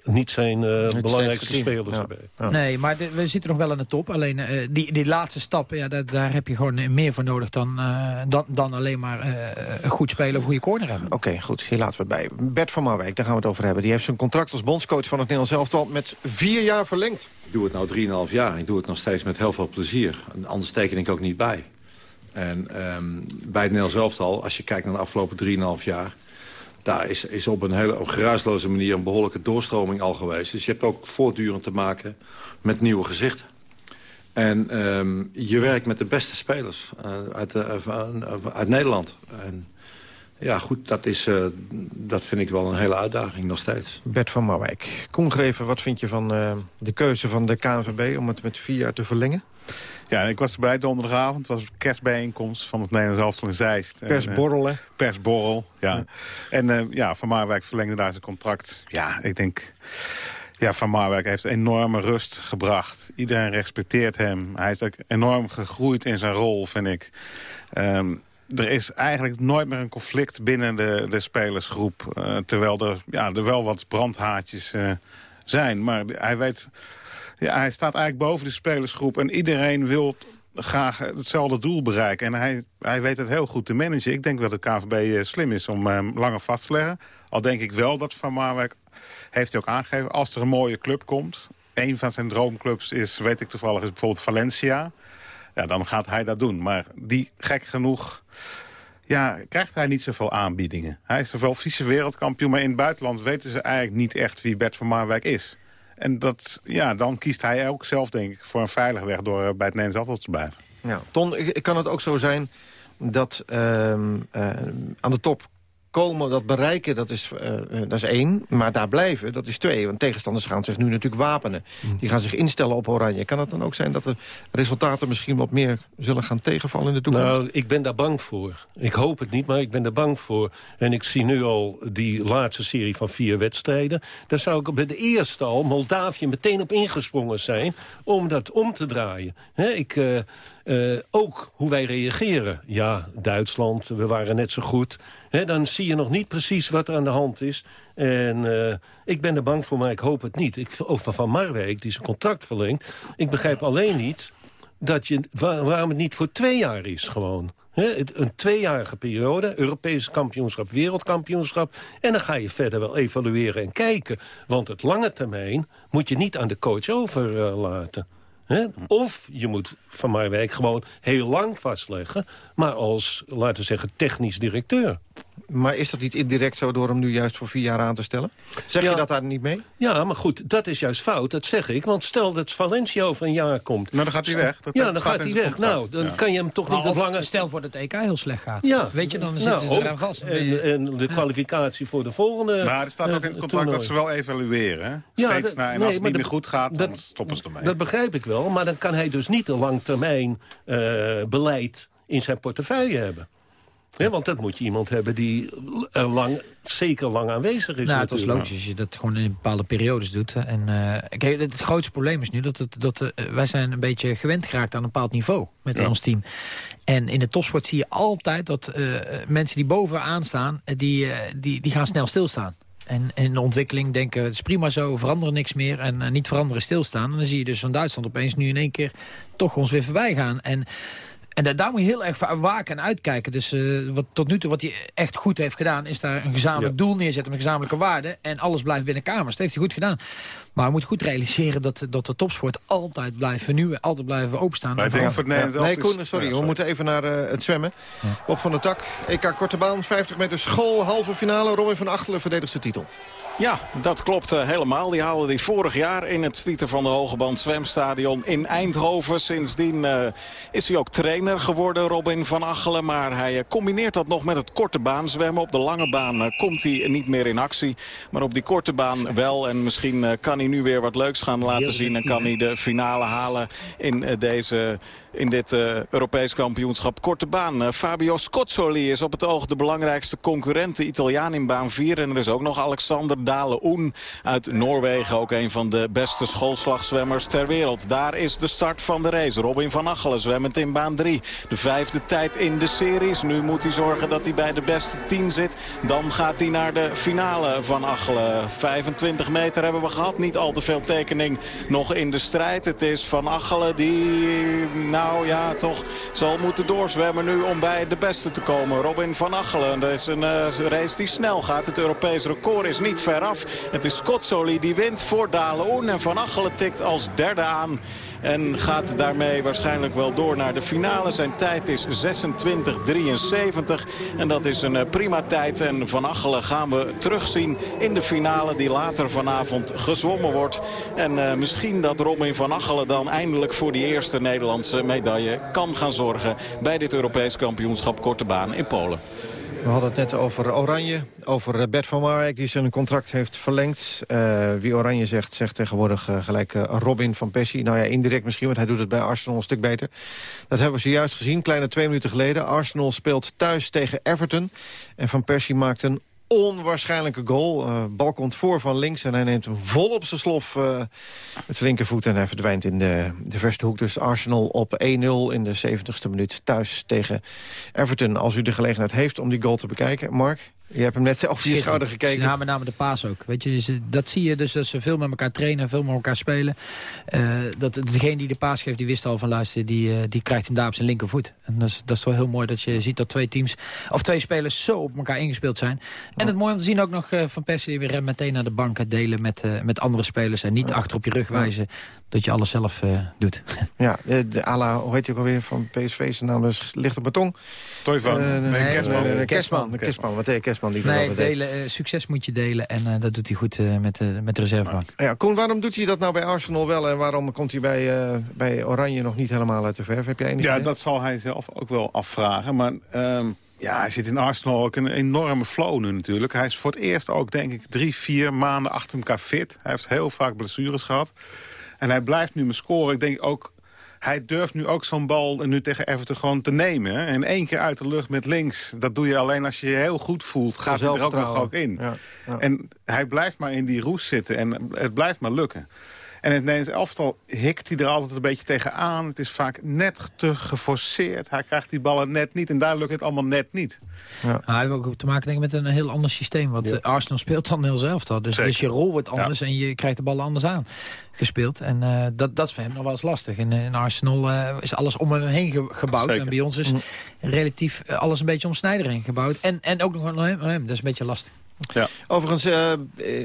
S19: niet zijn belangrijkste spelers ja. erbij.
S20: Nee, maar we zitten nog wel aan de top. Alleen die, die laatste stap, ja, daar, daar, heb je gewoon meer voor nodig... dan, dan, dan alleen maar goed spelen of goede corner hebben.
S17: Oké, goed. Hier laten we het bij. Bert van Marwijk, daar gaan we het over hebben. Die heeft zijn contract als bondscoach van het Nederlands elftal met vier jaar verlengd.
S23: Ik doe het nou 3,5 jaar. Ik doe het nog steeds met heel veel plezier. Anders teken ik ook niet bij. En um, bij het Nederlands elftal, als je kijkt naar de afgelopen 3,5 jaar... daar is, is op een hele geruisloze manier een behoorlijke doorstroming al geweest. Dus je hebt ook voortdurend te maken met nieuwe gezichten. En um, je werkt met de beste spelers uh, uit, uh, uit Nederland. En ja, goed, dat, is, uh, dat vind ik wel een hele uitdaging nog steeds.
S17: Bert van Marwijk. Kom Greven, wat vind je van uh, de keuze van de KNVB om het met vier jaar te verlengen?
S18: Ja, ik was erbij donderdagavond. Het was een kerstbijeenkomst van het Nederlands Elftal in Zeist.
S17: Persborrel, hè?
S18: Persborrel, ja. ja. En uh, ja, Van Marwijk verlengde daar zijn contract. Ja, ik denk... Ja, Van Marwijk heeft enorme rust gebracht. Iedereen respecteert hem. Hij is ook enorm gegroeid in zijn rol, vind ik. Um, er is eigenlijk nooit meer een conflict binnen de, de spelersgroep. Uh, terwijl er, ja, er wel wat brandhaatjes uh, zijn. Maar hij weet... Ja, hij staat eigenlijk boven de spelersgroep. En iedereen wil graag hetzelfde doel bereiken. En hij, hij weet het heel goed te managen. Ik denk dat de KVB uh, slim is om hem langer vast te leggen. Al denk ik wel dat Van Marwijk heeft hij ook aangegeven... als er een mooie club komt... een van zijn droomclubs is, weet ik toevallig, is bijvoorbeeld Valencia ja, dan gaat hij dat doen. Maar die, gek genoeg, ja, krijgt hij niet zoveel aanbiedingen. Hij is wel vice wereldkampioen, maar in het buitenland weten ze eigenlijk niet echt wie Bert van Marwijk is. En dat, ja, dan kiest hij ook zelf, denk ik, voor een veilige weg door bij het Nederlands afval te blijven.
S17: Ja, Ton, kan het ook zo zijn dat uh, uh, aan de top komen, dat bereiken, dat is, uh, dat is één. Maar daar blijven, dat is twee. Want tegenstanders gaan zich nu natuurlijk wapenen. Mm. Die gaan zich instellen op Oranje. Kan het dan ook zijn dat de resultaten misschien wat meer zullen gaan tegenvallen in de toekomst?
S19: Nou, ik ben daar bang voor. Ik hoop het niet, maar ik ben daar bang voor. En ik zie nu al die laatste serie van vier wedstrijden. Daar zou ik bij de eerste al, Moldavië, meteen op ingesprongen zijn... om dat om te draaien. He, ik... Uh, uh, ook hoe wij reageren. Ja, Duitsland, we waren net zo goed. Dan zie je nog niet precies wat er aan de hand is. En uh, ik ben er bang voor, maar ik hoop het niet. Ik, over Van Marwijk, die zijn contract verlengt. Ik begrijp alleen niet dat je, waarom het niet voor twee jaar is gewoon. een tweejarige periode, Europese kampioenschap, wereldkampioenschap. En dan ga je verder wel evalueren en kijken. Want het lange termijn moet je niet aan de coach overlaten. Of je moet Van Marwijk gewoon heel lang vastleggen... maar als, laten we zeggen, technisch directeur.
S17: Maar is dat niet indirect zo door hem nu juist voor vier jaar aan te stellen? Zeg je dat daar niet mee?
S19: Ja, maar goed, dat is juist fout, dat zeg ik. Want stel dat Valencia over een jaar komt...
S18: Maar dan gaat hij weg.
S19: Dat ja, dan gaat hij weg. Nou, dan kan je hem toch niet wat langer...
S20: Stel voor dat het EK heel slecht gaat. Ja. Weet je, dan zitten nou, ze eraan vast.
S19: En, en, de kwalificatie voor de volgende
S18: Maar er staat ook in het contract dat ze wel evalueren. Ja, Steeds naar, en als het niet meer goed gaat, dan stoppen ze ermee.
S19: Dat begrijp ik wel, maar dan kan hij dus niet een langtermijn uh, beleid in zijn portefeuille hebben. Nee, want dat moet je iemand hebben die er lang, zeker lang aanwezig is.
S20: Nou, het was logisch als je dat gewoon in bepaalde periodes doet. En uh, kijk, het, grootste probleem is nu dat, het, dat uh, wij zijn een beetje gewend geraakt aan een bepaald niveau met ja. ons team. En in de topsport zie je altijd dat uh, mensen die bovenaan staan, die, die, die gaan snel stilstaan. En in de ontwikkeling denken, het is prima zo, veranderen niks meer. En niet veranderen, stilstaan. En dan zie je dus van Duitsland opeens nu in één keer toch ons weer voorbij gaan. En, en daar, daar moet je heel erg voor waken en uitkijken. Dus uh, wat, tot nu toe wat hij echt goed heeft gedaan... is daar een gezamenlijk ja. doel neerzetten met gezamenlijke waarden. En alles blijft binnen kamers. Dat heeft hij goed gedaan. Maar we moeten goed realiseren dat, dat de topsport altijd blijft vernieuwen. Altijd blijven openstaan.
S18: Maar ik denk voor het
S17: ja. Nee, Koen, sorry, ja, we moeten even naar uh, het zwemmen. Ja. Op van de tak, EK Korte Baan, 50 meter school, halve finale. Robin van Achtelen verdedigt de titel.
S21: Ja, dat klopt uh, helemaal. Die haalde die vorig jaar in het Pieter van de Hogeband zwemstadion in Eindhoven. Sindsdien uh, is hij ook trainer geworden, Robin van Achelen. Maar hij uh, combineert dat nog met het korte baan zwemmen. Op de lange baan komt hij niet meer in actie. Maar op die korte baan wel. En misschien kan hij nu weer wat leuks gaan laten zien. En kan hij de finale halen in deze in dit Europees kampioenschap korte baan. Fabio Scozzoli is op het oog de belangrijkste concurrent. De Italiaan in baan 4. En er is ook nog Alexander Dale-Oen uit Noorwegen. Ook een van de beste schoolslagzwemmers ter wereld. Daar is de start van de race. Robin van Achelen zwemmend in baan 3. De vijfde tijd in de series. Nu moet hij zorgen dat hij bij de beste 10 zit. Dan gaat hij naar de finale van Achelen. 25 meter hebben we gehad. Niet al te veel tekening nog in de strijd. Het is Van Achelen die... Nou, ja, toch zal moeten doorzwemmen nu om bij de beste te komen. Robin van Achelen, dat is een uh, race die snel gaat. Het Europees record is niet ver af. Het is Scozzoli die wint voor Daleoen en Van Achelen tikt als derde aan. En gaat daarmee waarschijnlijk wel door naar de finale. Zijn tijd is 26-73. En dat is een prima tijd. En Van Achelen gaan we terugzien in de finale die later vanavond gezwommen wordt. En uh, misschien dat Robin Van Achelen dan eindelijk voor die eerste Nederlandse medaille kan gaan zorgen... bij dit Europees kampioenschap Korte Baan in Polen.
S17: We hadden het net over Oranje, over Bert van Marwijk... die zijn contract heeft verlengd. Uh, wie Oranje zegt, zegt tegenwoordig uh, gelijk Robin van Persie. Nou ja, indirect misschien, want hij doet het bij Arsenal een stuk beter. Dat hebben we zojuist gezien, kleine twee minuten geleden. Arsenal speelt thuis tegen Everton. En Van Persie maakt een onwaarschijnlijke goal. Uh, bal komt voor van links en hij neemt hem vol op zijn slof uh, met zijn linkervoet. En hij verdwijnt in de, de verste hoek. Dus Arsenal op 1-0 in de 70ste minuut thuis tegen Everton. Als u de gelegenheid heeft om die goal te bekijken. Mark? Je hebt hem net op je schouder gekeken.
S20: Ja, met name de paas ook. Weet je, dus, dat zie je dus dat ze veel met elkaar trainen, veel met elkaar spelen. Uh, dat degene die de paas geeft, die wist al van luister, die, uh, die krijgt hem daar op zijn linkervoet. En dat is, dat is wel heel mooi dat je ziet dat twee teams, of twee spelers zo op elkaar ingespeeld zijn. En het mooie om te zien ook nog uh, Van Persie weer meteen naar de bank delen met, met andere spelers. En niet achter op je rug wijzen dat je alles zelf doet.
S17: Ja, de Ala, hoe heet je ook alweer van PSV? Zijn naam is licht op beton.
S18: Toivan.
S17: nee, nee, Kerstman. Nee, nee, Kerstman. Kerstman. Wat deed Kerstman? Die
S20: nee, delen, uh, succes moet je delen en uh, dat doet hij goed uh, met, met de reservebank.
S17: Ja, Koen, waarom doet hij dat nou bij Arsenal wel... en waarom komt hij bij, bij Oranje nog niet helemaal uit de verf? Heb jij enig
S18: Ja,
S17: idee?
S18: dat zal hij zelf ook wel afvragen. Maar um, ja, hij zit in Arsenal ook een enorme flow nu natuurlijk. Hij is voor het eerst ook, denk ik, drie, vier maanden achter elkaar fit. Hij heeft heel vaak blessures gehad. En hij blijft nu met scoren. Ik denk ook hij durft nu ook zo'n bal nu tegen Everton gewoon te nemen. Hè? En één keer uit de lucht met links. Dat doe je alleen als je je heel goed voelt. Gaat hij er ook nog ook in. Ja, ja. En hij blijft maar in die roes zitten. En het blijft maar lukken. En het Nederlands elftal hikt hij er altijd een beetje tegenaan. Het is vaak net te geforceerd. Hij krijgt die ballen net niet. En daar lukt het allemaal net niet.
S20: Ja. Nou, hij heeft ook te maken denk ik, met een heel ander systeem. Want ja. Arsenal speelt dan heel zelf. Dus, dus je rol wordt anders ja. en je krijgt de ballen anders aan gespeeld. En uh, dat, dat is voor hem nog wel eens lastig. In, in Arsenal uh, is alles om hem heen ge gebouwd. Zeker. En bij ons is mm. relatief alles een beetje om Snijder heen gebouwd. En, en ook nog om hem. Dat is een beetje lastig.
S17: Ja. Overigens uh,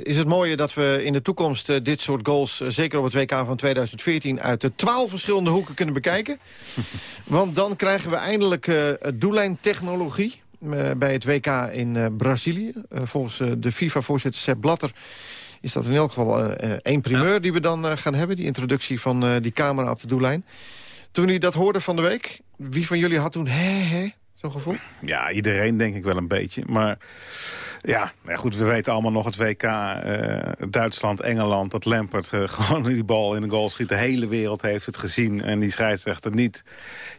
S17: is het mooie dat we in de toekomst uh, dit soort goals... Uh, zeker op het WK van 2014 uit de twaalf verschillende hoeken kunnen bekijken. Want dan krijgen we eindelijk doellijntechnologie bij het WK in Brazilië. volgens de FIFA-voorzitter Sepp Blatter is dat in elk geval één primeur ja. die we dan gaan hebben. Die introductie van die camera op de doellijn. Toen jullie dat hoorden van de week, wie van jullie had toen hè, hè, zo'n gevoel?
S18: Ja, iedereen denk ik wel een beetje. Maar Ja, nou goed, we weten allemaal nog het WK uh, Duitsland, Engeland... dat Lampert uh, gewoon die bal in de goal schiet. De hele wereld heeft het gezien en die scheidsrechter niet.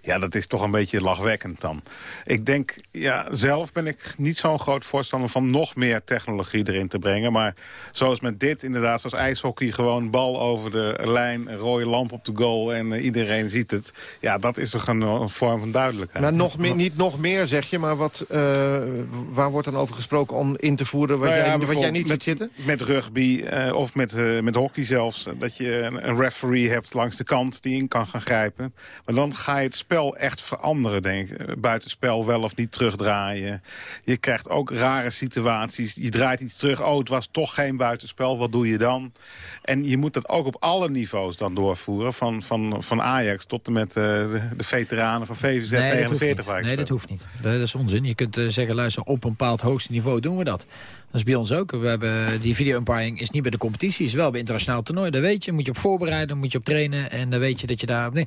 S18: Ja, dat is toch een beetje lachwekkend dan. Ik denk, ja, zelf ben ik niet zo'n groot voorstander... van nog meer technologie erin te brengen. Maar zoals met dit, inderdaad, zoals ijshockey... gewoon bal over de lijn, een rode lamp op de goal... en uh, iedereen ziet het. Ja, dat is toch een, een vorm van duidelijkheid.
S17: Maar nog meer, niet nog meer, zeg je, maar wat, waar wordt dan over gesproken... om in te voeren wat,
S18: Nou ja,
S17: jij, wat jij niet
S18: met,
S17: ziet zitten?
S18: Met rugby eh, of met, eh, met hockey zelfs. Dat je een, een referee hebt langs de kant die in kan gaan grijpen. Maar dan ga je het spel echt veranderen, denk ik. Eh, Buitenspel wel of niet terugdraaien. Je krijgt ook rare situaties. Je draait iets terug. Oh, het was toch geen buitenspel. Wat doe je dan? En je moet dat ook op alle niveaus dan doorvoeren. Van, van, van Ajax tot en met eh, de, de veteranen van VVZ
S20: Nee, dat hoeft
S18: 49
S20: niet.
S18: waar ik
S20: Nee, dat hoeft niet. Dat is onzin. Je kunt eh, zeggen, luister, op een bepaald hoogste niveau doen we dat. Dat is bij ons ook. We hebben, die video-umpiring is niet bij de competitie, is wel bij internationaal toernooi. Dat weet je. Moet je op voorbereiden, moet je op trainen. En dan weet je dat je daar... Nee,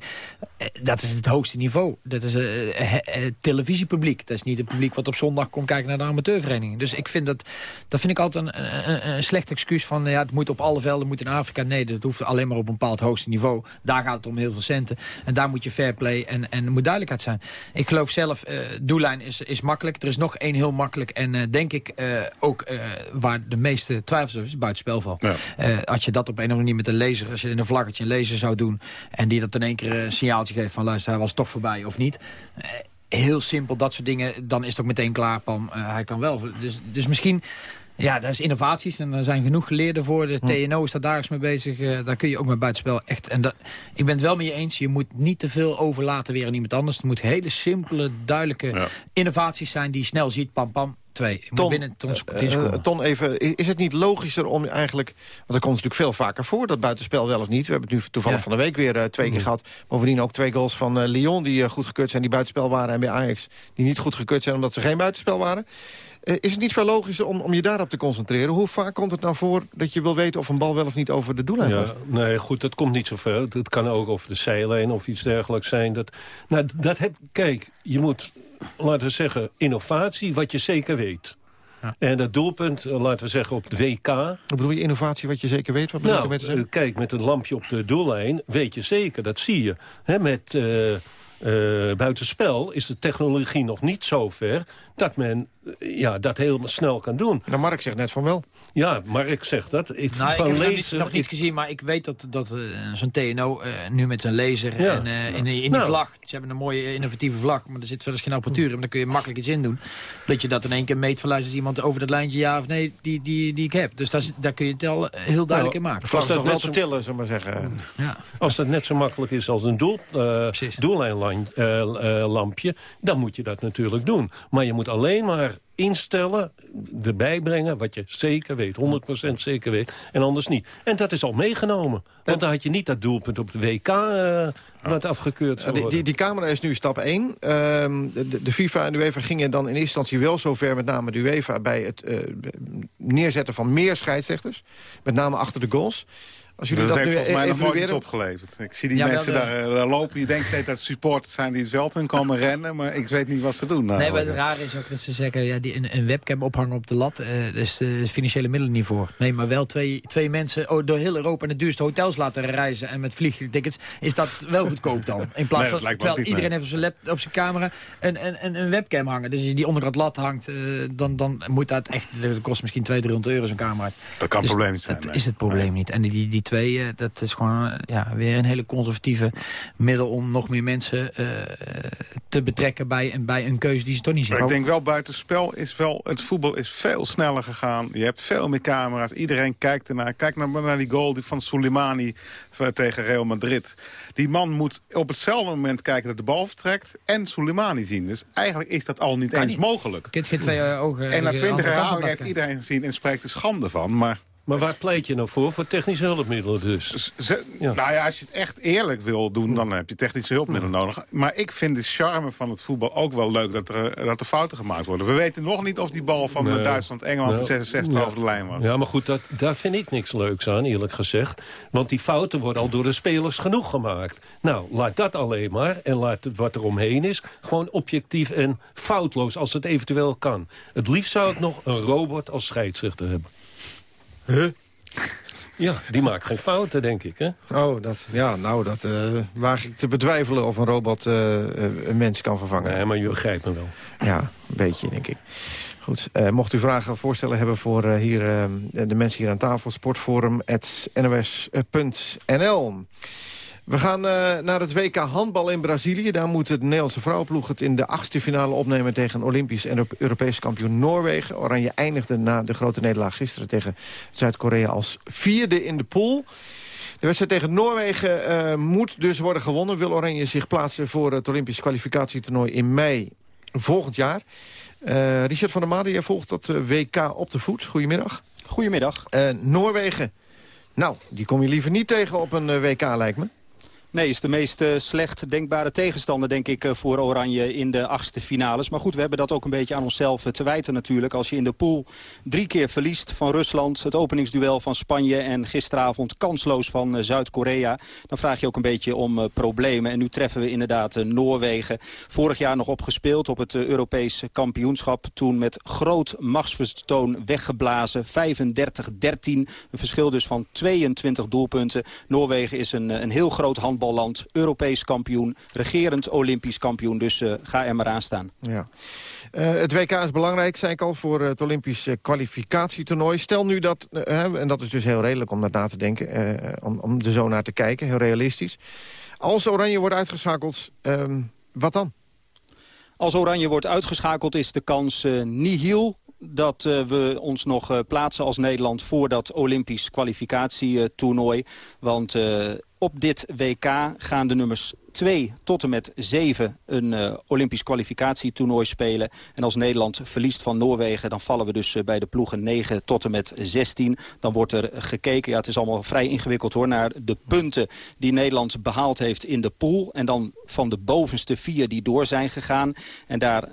S20: eh, dat is het hoogste niveau. Dat is eh, eh, eh, televisiepubliek. Dat is niet het publiek wat op zondag komt kijken naar de amateurvereniging. Dus ik vind dat... Dat vind ik altijd een, een, slecht excuus van... Ja, het moet op alle velden, moet in Afrika. Nee, dat hoeft alleen maar op een bepaald hoogste niveau. Daar gaat het om heel veel centen. En daar moet je fair play en, en moet duidelijkheid zijn. Ik geloof zelf, eh doellijn is, is makkelijk. Er is nog één heel makkelijk. En denk ik ook waar de meeste twijfels over is, buitenspelval. Eh, als je dat op een of andere manier met een laser, als je in een vlaggetje een laser zou doen... en die dat in één keer een signaaltje geeft van luister, hij was toch voorbij of niet... Eh, heel simpel, dat soort dingen, dan is het ook meteen klaar, Pam. Eh, hij kan wel. Dus, dus misschien... Ja, dat is innovaties en er zijn genoeg geleerden voor. De TNO is daar dagelijks mee bezig. Eh, daar kun je ook met buitenspel echt... En dat, ik ben het wel met je eens. Je moet niet te veel overlaten weer aan iemand anders. Het moet hele simpele, duidelijke innovaties zijn... die je snel ziet, pam, pam, twee.
S17: Ton,
S20: binnen ton,
S17: eh, eh, Ton, even, is het niet logischer om eigenlijk... want dat komt natuurlijk veel vaker voor, dat buitenspel wel of niet. We hebben het nu toevallig
S20: Ja.
S17: van de week weer eh, twee keer gehad. Bovendien ook twee goals van eh, Lyon die uh, goedgekeurd zijn... die buitenspel waren en bij Ajax die niet goedgekeurd zijn... omdat ze geen buitenspel waren. Eh, is het niet veel logischer om, om je daarop te concentreren? Hoe vaak komt het nou voor dat je wil weten... of een bal wel of niet over de doellijn
S19: Ja, nee, goed, dat komt niet zo ver. Het kan ook over de zijlijn of iets dergelijks zijn. Dat, nou, dat heb, kijk, je moet, laten we zeggen, innovatie, wat je zeker weet. En dat doelpunt, eh, laten we zeggen, op het WK...
S17: Hoe bedoel je innovatie wat je zeker weet? Wat bedoel
S19: Nou,
S17: je met te zeggen?
S19: eh, kijk, met een lampje op de doellijn weet je zeker, dat zie je. Met eh, eh, buitenspel is de technologie nog niet zo ver... dat men eh, ja, dat heel snel kan doen.
S17: Nou, Mark zegt net van wel.
S19: Ja, Mark zegt dat. Ik,
S20: Nou, ik
S19: van
S20: heb het nog niet,
S19: lezen,
S20: nog niet
S19: ik-
S20: gezien, maar ik weet dat, dat eh, zo'n TNO eh, nu met zijn laser
S19: Ja.
S20: en eh, in, die- in die
S19: Nou.
S20: vlag, ze hebben een mooie innovatieve vlag, maar er zit wel eens geen apparatuur in, maar dan kun je makkelijk iets in doen. Dat je dat in één keer meet van luister, is iemand over dat lijntje ja of nee die, die, die ik heb. Dus daar, daar kun je het al heel duidelijk in maken.
S17: De vlag is wel
S19: net
S17: te
S19: zo-
S17: tillen, zullen we maar zeggen.
S19: Als dat net zo makkelijk is als een doel, eh doellijnlampje... dan moet je dat natuurlijk doen. Maar je moet alleen maar instellen, erbij brengen... wat je zeker weet, 100% zeker weet, en anders niet. En dat is al meegenomen. Want dan had je niet dat doelpunt op de WK... eh, wat afgekeurd zou worden.
S17: die, die camera is nu stap 1. Ehm, de, de FIFA en de UEFA gingen dan in eerste instantie wel zover... met name de UEFA bij het eh, neerzetten van meer scheidsrechters. Met name achter de goals. Als jullie
S18: dat,
S17: dat,
S18: heeft
S17: nu
S18: volgens mij nog nooit iets opgeleverd. Ik zie die
S20: Ja,
S18: mensen daar, eh, daar lopen. Je denkt steeds dat het supporters zijn die het veld in komen rennen. Maar ik weet niet wat ze doen. Nou,
S20: Nee, maar het rare is ook dat ze zeggen... Ja, die, een, een webcam ophangen op de lat, eh dus de financiële middelen niet voor. Nee, maar wel twee, twee mensen oh, door heel Europa naar de duurste hotels laten reizen... en met vliegtickets, is dat wel goedkoop dan. In plaats van, terwijl iedereen heeft op zijn, lap, op zijn camera een, een, een, een webcam hangen. Dus als je die onder het lat hangt, eh, dan, dan moet dat echt... Dat kost misschien 200, 300 euro zo'n camera.
S18: Dat kan het
S20: Dus
S18: probleem niet zijn,
S20: Dat
S18: nee.
S20: is het probleem niet. En die, die twee, dat is gewoon eh, ja, weer een hele conservatieve middel... om nog meer mensen eh, te betrekken bij, een- bij een keuze die ze toch niet zien.
S18: Maar ik denk wel, buitenspel is wel... Het voetbal is veel sneller gegaan. Je hebt veel meer camera's. Iedereen kijkt ernaar. Kijk naar, naar die goal die van Soleimani eh, tegen Real Madrid. Die man moet op hetzelfde moment kijken dat de bal vertrekt... en Soleimani zien. Dus eigenlijk is dat al niet
S20: Kan
S18: eens
S20: niet.
S18: mogelijk.
S20: Je kunt geen twee ogen...
S18: En na twintig herhalingen heeft iedereen gezien en spreekt er schande van. Maar
S19: Maar waar pleit je nou voor? Voor technische hulpmiddelen dus?
S18: Nou ja, als je het echt eerlijk wil doen, dan heb je technische hulpmiddelen nodig. Maar ik vind de charme van het voetbal ook wel leuk dat er, dat er fouten gemaakt worden. We weten nog niet of die bal van
S19: Nee.
S18: Duitsland-Engeland
S19: Nou,
S18: in 66
S19: ja.
S18: over de lijn was.
S19: Ja, maar goed, dat, daar vind ik niks leuks aan, eerlijk gezegd. Want die fouten worden al door de spelers genoeg gemaakt. Nou, laat dat alleen maar. En laat wat er omheen is gewoon objectief en foutloos als het eventueel kan. Het liefst zou ik nog een robot als scheidsrechter hebben.
S17: Huh?
S19: Ja, die maakt geen fouten, denk ik, hè?
S17: Oh, dat, ja, nou, dat eh waag ik te betwijfelen of een robot eh, eh, een mens kan vervangen.
S19: Nee, maar je begrijpt me wel.
S17: Ja, een beetje, denk ik. Goed, mocht u vragen of voorstellen hebben voor hier, de mensen hier aan tafel... sportforum.nos.nl. We gaan eh, naar het WK handbal in Brazilië. Daar moet het Nederlandse vrouwenploeg het in de achtste finale opnemen... tegen Olympisch en Europees kampioen Noorwegen. Oranje eindigde na de grote nederlaag gisteren tegen Zuid-Korea... als vierde in de pool. De wedstrijd tegen Noorwegen eh, moet dus worden gewonnen. Wil Oranje zich plaatsen voor het Olympisch kwalificatietoernooi in mei volgend jaar. Eh, Richard van der Made, jij volgt dat WK op de voet. Goedemiddag.
S24: Goedemiddag.
S17: Noorwegen. Nou, die kom je liever niet tegen op een WK, lijkt me.
S24: Nee, is de meest eh, slecht denkbare tegenstander, denk ik, eh, voor Oranje in de achtste finales. Maar goed, we hebben dat ook een beetje aan onszelf eh, te wijten natuurlijk. Als je in de pool drie keer verliest van Rusland, het openingsduel van Spanje... en gisteravond kansloos van Zuid-Korea, dan vraag je ook een beetje om problemen. En nu treffen we inderdaad Noorwegen. Vorig jaar nog opgespeeld op het Europees kampioenschap. Toen met groot machtsvertoon weggeblazen. 35-13. Een verschil dus van 22 doelpunten. Noorwegen is een, een heel groot handballand. Europees kampioen. Regerend Olympisch kampioen. Dus eh, ga er maar aan staan.
S17: Ja. Eh, het WK is belangrijk, zei ik al, voor het Olympisch eh, kwalificatietoernooi. Stel nu dat, eh, en dat is dus heel redelijk om daar na te denken... eh, om, om er zo naar te kijken, heel realistisch. Als Oranje wordt uitgeschakeld, ehm, wat dan?
S24: Als Oranje wordt uitgeschakeld is de kans eh nihil dat eh, we ons nog eh, plaatsen als Nederland voor dat Olympisch kwalificatietoernooi. Want eh, op dit WK gaan de nummers 2 tot en met 7 een eh, Olympisch kwalificatietoernooi spelen. En als Nederland verliest van Noorwegen, dan vallen we dus eh, bij de ploegen 9 tot en met 16. Dan wordt er gekeken, ja het is allemaal vrij ingewikkeld hoor, naar de punten die Nederland behaald heeft in de pool. En dan van de bovenste vier die door zijn gegaan. En daar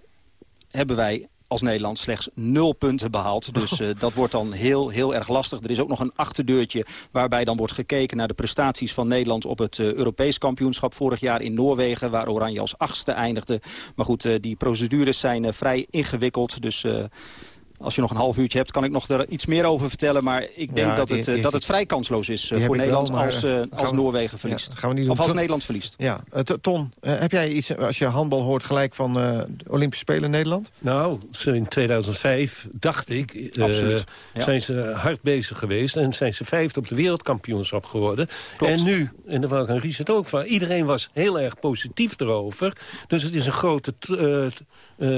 S24: hebben wij als Nederland slechts nul punten behaald. Dus eh, dat wordt dan heel, heel erg lastig. Er is ook nog een achterdeurtje waarbij dan wordt gekeken naar de prestaties van Nederland op het eh, Europees kampioenschap vorig jaar in Noorwegen, waar Oranje als achtste eindigde. Maar goed, eh, die procedures zijn vrij ingewikkeld. Dus als je nog een half uurtje hebt, kan ik nog er iets meer over vertellen. Maar ik denk
S17: Ja,
S24: dat, het, eh,
S17: die-
S24: dat het vrij kansloos is eh, voor
S17: wel,
S24: Nederland als,
S17: eh,
S24: als
S17: we-
S24: Noorwegen
S17: Ja,
S24: verliest.
S17: gaan we niet doen.
S24: of als
S17: Ton-
S24: Nederland verliest.
S17: Ja, Ton, heb jij iets, als je handbal hoort, gelijk van eh, de Olympische Spelen in Nederland?
S19: Nou, in 2005, dacht ik, eh,
S24: Absoluut, ja.
S19: zijn ze hard bezig geweest... en zijn ze vijfde op de wereldkampioenschap geworden.
S24: Klopt.
S19: En nu, en daar wou ik aan Richard ook van... iedereen was heel erg positief erover. Dus het is een grote eh,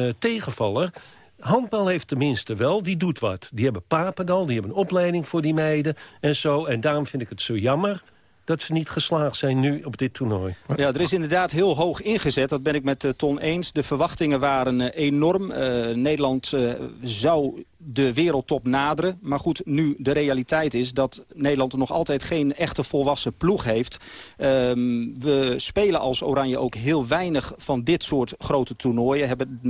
S19: eh, tegenvaller. Handbal heeft tenminste wel, die doet wat. Die hebben Papendal, die hebben een opleiding voor die meiden en zo. En daarom vind ik het zo jammer dat ze niet geslaagd zijn nu op dit toernooi.
S24: Ja, er is inderdaad heel hoog ingezet. Dat ben ik met eh, Ton eens. De verwachtingen waren eh, enorm. Eh, Nederland zou de wereldtop naderen. Maar goed, nu de realiteit is dat Nederland nog altijd geen echte volwassen ploeg heeft. Ehm, we spelen als Oranje ook heel weinig van dit soort grote toernooien. Hebben, eh,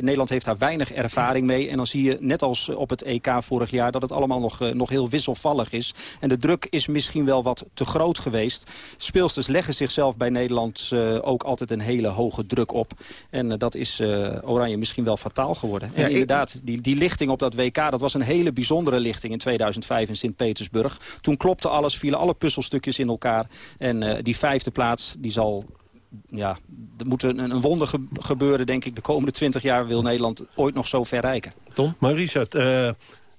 S24: Nederland heeft daar weinig ervaring mee. En dan zie je, net als op het EK vorig jaar, dat het allemaal nog, eh, nog heel wisselvallig is. En de druk is misschien wel wat te groot geweest. Speelsters leggen zichzelf bij Nederland eh, ook altijd een hele hoge druk op. En dat is Oranje misschien wel fataal geworden. En
S17: Ja,
S24: inderdaad, die, die lichting op dat WK, dat was een hele bijzondere lichting in 2005 in Sint-Petersburg. Toen klopte alles, vielen alle puzzelstukjes in elkaar. En eh, die vijfde plaats, die zal... Ja, er moet een, een wonder ge- gebeuren, denk ik. De komende 20 jaar wil Nederland ooit nog zo ver rijken.
S19: Maar Richard, eh,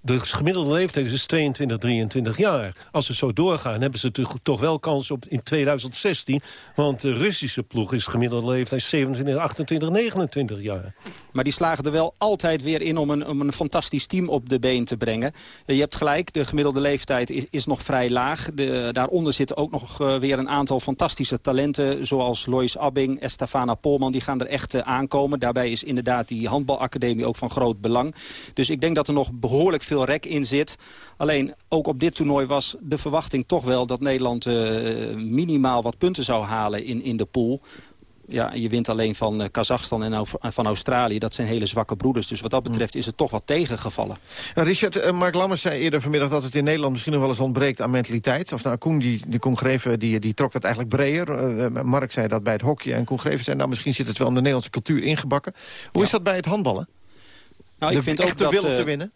S19: de gemiddelde leeftijd is 22, 23 jaar. Als ze zo doorgaan, hebben ze toch, wel kans op in 2016. Want de Russische ploeg is gemiddelde leeftijd 27, 28, 29 jaar.
S24: Maar die slagen er wel altijd weer in om een, een fantastisch team op de been te brengen. Eh, Je hebt gelijk, de gemiddelde leeftijd is, is nog vrij laag. De, daaronder zitten ook nog eh, weer een aantal fantastische talenten... zoals Lois Abbing, Estefana Polman, die gaan er echt eh, aankomen. Daarbij is inderdaad die handbalacademie ook van groot belang. Dus ik denk dat er nog behoorlijk veel rek in zit. Alleen ook op dit toernooi was de verwachting toch wel dat Nederland minimaal wat punten zou halen in, in de pool ja, je wint alleen van uh, Kazachstan en van Australië. Dat zijn hele zwakke broeders. Dus wat dat betreft is het toch wat tegengevallen.
S17: Richard, uh, Mark Lammers zei eerder vanmiddag dat het in Nederland misschien nog wel eens ontbreekt aan mentaliteit. Of nou, Koen, die, die Koen Greven, die, die trok dat eigenlijk breder. Uh, Mark zei dat bij het hockey en Koen Greven zei... nou, misschien zit het wel in de Nederlandse cultuur ingebakken. Hoe is dat bij het handballen?
S24: Nou,
S17: de
S24: ik vind ook dat,
S17: wil om te winnen?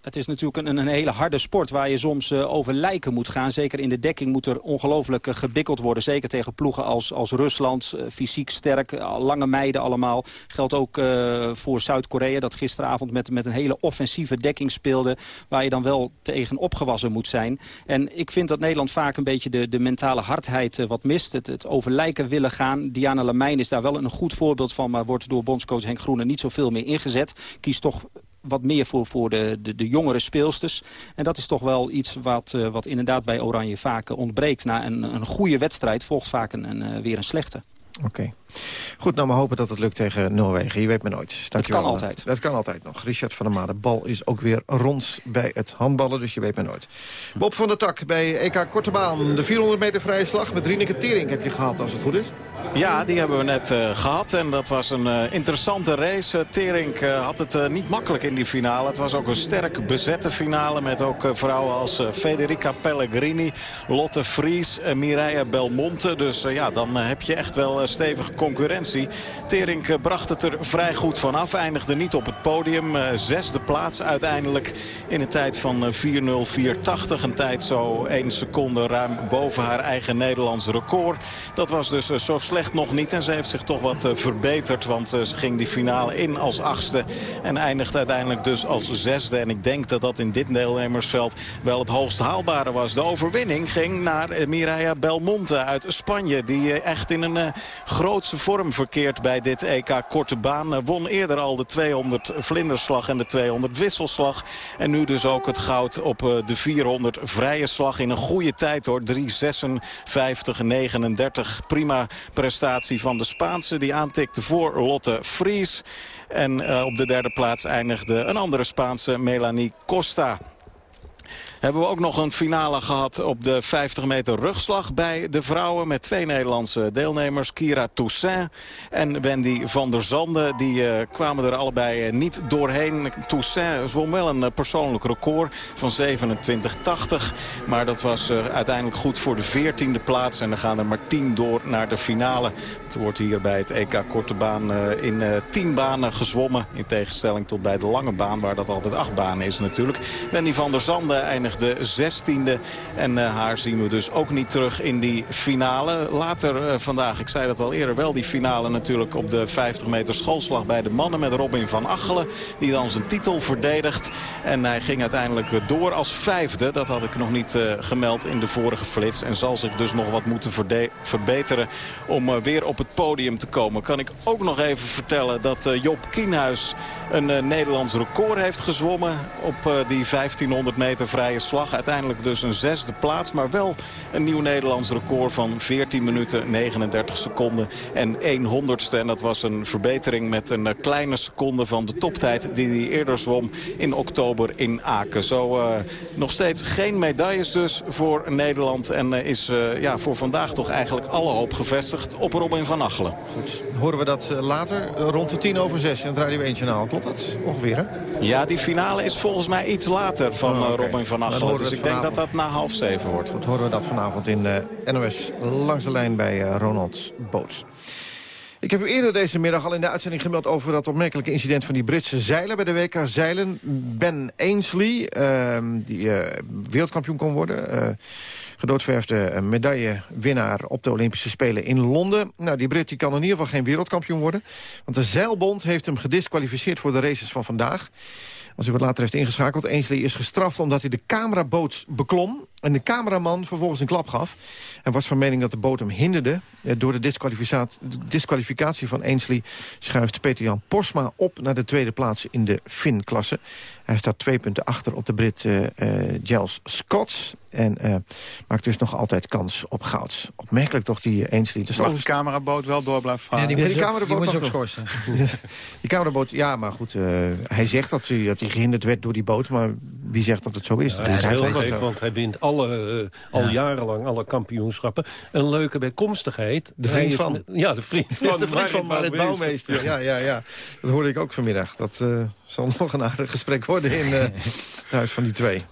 S24: Het is natuurlijk een, een hele harde sport waar je soms uh, over lijken moet gaan. Zeker in de dekking moet er ongelooflijk uh, gebikkeld worden. Zeker tegen ploegen als, als Rusland, uh, fysiek sterk, lange meiden allemaal. Geldt ook voor Zuid-Korea dat gisteravond met, met een hele offensieve dekking speelde. Waar je dan wel tegen opgewassen moet zijn. En ik vind dat Nederland vaak een beetje de, de mentale hardheid wat mist. Het, het over lijken willen gaan. Diana Lamijn is daar wel een goed voorbeeld van. Maar wordt door bondscoach Henk Groene niet zoveel meer ingezet. Kiest toch wat meer voor, voor de, de, de, jongere speelsters. En dat is toch wel iets wat, uh, wat inderdaad bij Oranje vaak ontbreekt. Na een, een goede wedstrijd volgt vaak een, een, uh, weer een slechte.
S17: Oké. Goed, nou maar hopen dat het lukt tegen Noorwegen. Je weet maar nooit.
S24: Dat kan altijd.
S17: Dat kan altijd nog. Richard van der Maa, de bal is ook weer rond bij het handballen, dus je weet maar nooit. Bob van der Tak bij EK Korte Baan. De 400 meter vrije slag met Rieneke Tering heb je gehad, als het goed is.
S21: Ja, die hebben we net uh, gehad en dat was een uh, interessante race. Uh, Tering had het niet makkelijk in die finale. Het was ook een sterk bezette finale met ook vrouwen als Federica Pellegrini, Lotte Vries, Mireia Belmonte. Dus ja, dan heb je echt wel stevige concurrentie. Tering bracht het er vrij goed vanaf. Eindigde niet op het podium. zesde plaats uiteindelijk in een tijd van 4.04.80. Een tijd zo 1 seconde ruim boven haar eigen Nederlandse record. Dat was dus zo slecht nog niet. En ze heeft zich toch wat verbeterd. Want ze ging die finale in als achtste. En eindigt uiteindelijk dus als zesde. En ik denk dat dat in dit deelnemersveld wel het hoogst haalbare was. De overwinning ging naar Mireia Belmonte uit Spanje. Die echt in een grootse vorm verkeert bij dit EK Korte Baan. Won eerder al de 200 vlinderslag en de 200 wisselslag. En nu dus ook het goud op de 400 vrije slag in een goede tijd hoor. 3.56, 39. Prima prestatie van de Spaanse. Die aantikte voor Lotte Vries. En uh, op de derde plaats eindigde een andere Spaanse, Melanie Costa hebben we ook nog een finale gehad op de 50 meter rugslag bij de vrouwen. Met twee Nederlandse deelnemers. Kira Toussaint en Wendy van der Zanden. Die uh, kwamen er allebei uh, niet doorheen. Toussaint zwom wel een uh, persoonlijk record van 27,80. Maar dat was uiteindelijk goed voor de 14e plaats. En er gaan er maar 10 door naar de finale. Het wordt hier bij het EK Korte Baan in 10 banen gezwommen. In tegenstelling tot bij de lange baan waar dat altijd 8 banen is natuurlijk. Wendy van der Zanden de 16e. En uh, haar zien we dus ook niet terug in die finale. Later uh, vandaag, ik zei dat al eerder, wel die finale natuurlijk op de 50 meter schoolslag bij de mannen met Robin van Achelen. Die dan zijn titel verdedigt. En hij ging uiteindelijk door als vijfde. Dat had ik nog niet gemeld in de vorige flits. En zal zich dus nog wat moeten verbeteren om weer op het podium te komen. Kan ik ook nog even vertellen dat Job Kienhuis een Nederlands record heeft gezwommen op die 1500 meter vrije slag. Uiteindelijk dus een zesde plaats. Maar wel een nieuw Nederlands record van 14 minuten 39 seconden en 1 honderdste. En dat was een verbetering met een kleine seconde van de toptijd die hij eerder zwom in oktober in Aken. Zo nog steeds geen medailles dus voor Nederland. En is ja, voor vandaag toch eigenlijk alle hoop gevestigd op Robin van Achelen.
S17: Goed, horen we dat later rond de tien over zes in het Radio 1 Journaal. Klopt dat ongeveer hè?
S21: Ja, die finale is volgens mij iets later van oh, okay. Robin van Achelen. Dus ik denk dat dat na half zeven wordt.
S17: Goed, horen we dat vanavond in uh, NOS langs de lijn bij uh, Ronald Boots. Ik heb u eerder deze middag al in de uitzending gemeld... over dat opmerkelijke incident van die Britse zeiler bij de WK Zeilen. Ben Ainsley, uh, die uh, wereldkampioen kon worden... Uh, gedoodverfde medaillewinnaar op de Olympische Spelen in Londen. Nou, die Brit die kan in ieder geval geen wereldkampioen worden. Want de Zeilbond heeft hem gedisqualificeerd voor de races van vandaag. Als u wat later heeft ingeschakeld, Ainsley is gestraft omdat hij de cameraboots beklom. En de cameraman vervolgens een klap gaf. En was van mening dat de boot hem hinderde. Eh, door de disqualificatie, van Ainsley schuift Peter-Jan Porsma op naar de tweede plaats in de Fin-klasse. Hij staat twee punten achter op de Brit uh, Giles Scotts. En uh, maakt dus nog altijd kans op goud. Opmerkelijk toch die Ainsley.
S18: Dus Mag de cameraboot wel door blijven varen?
S20: Ja, die, ja, die cameraboot moet ook schorsen.
S17: die cameraboot, ja, maar goed. Uh, hij zegt dat hij, dat hij gehinderd werd door die boot. Maar wie zegt dat het zo is?
S19: Ja, dat is heel gek, want hij wint alle, uh, al ja. jarenlang alle kampioenschappen. Een leuke bijkomstigheid.
S17: De vriend van.
S19: Ja, de vriend van.
S17: de vriend van Marit Bouwmeester. Ja, ja, ja. Dat hoorde ik ook vanmiddag. Dat uh, zal nog een aardig gesprek worden in uh, het huis van die twee.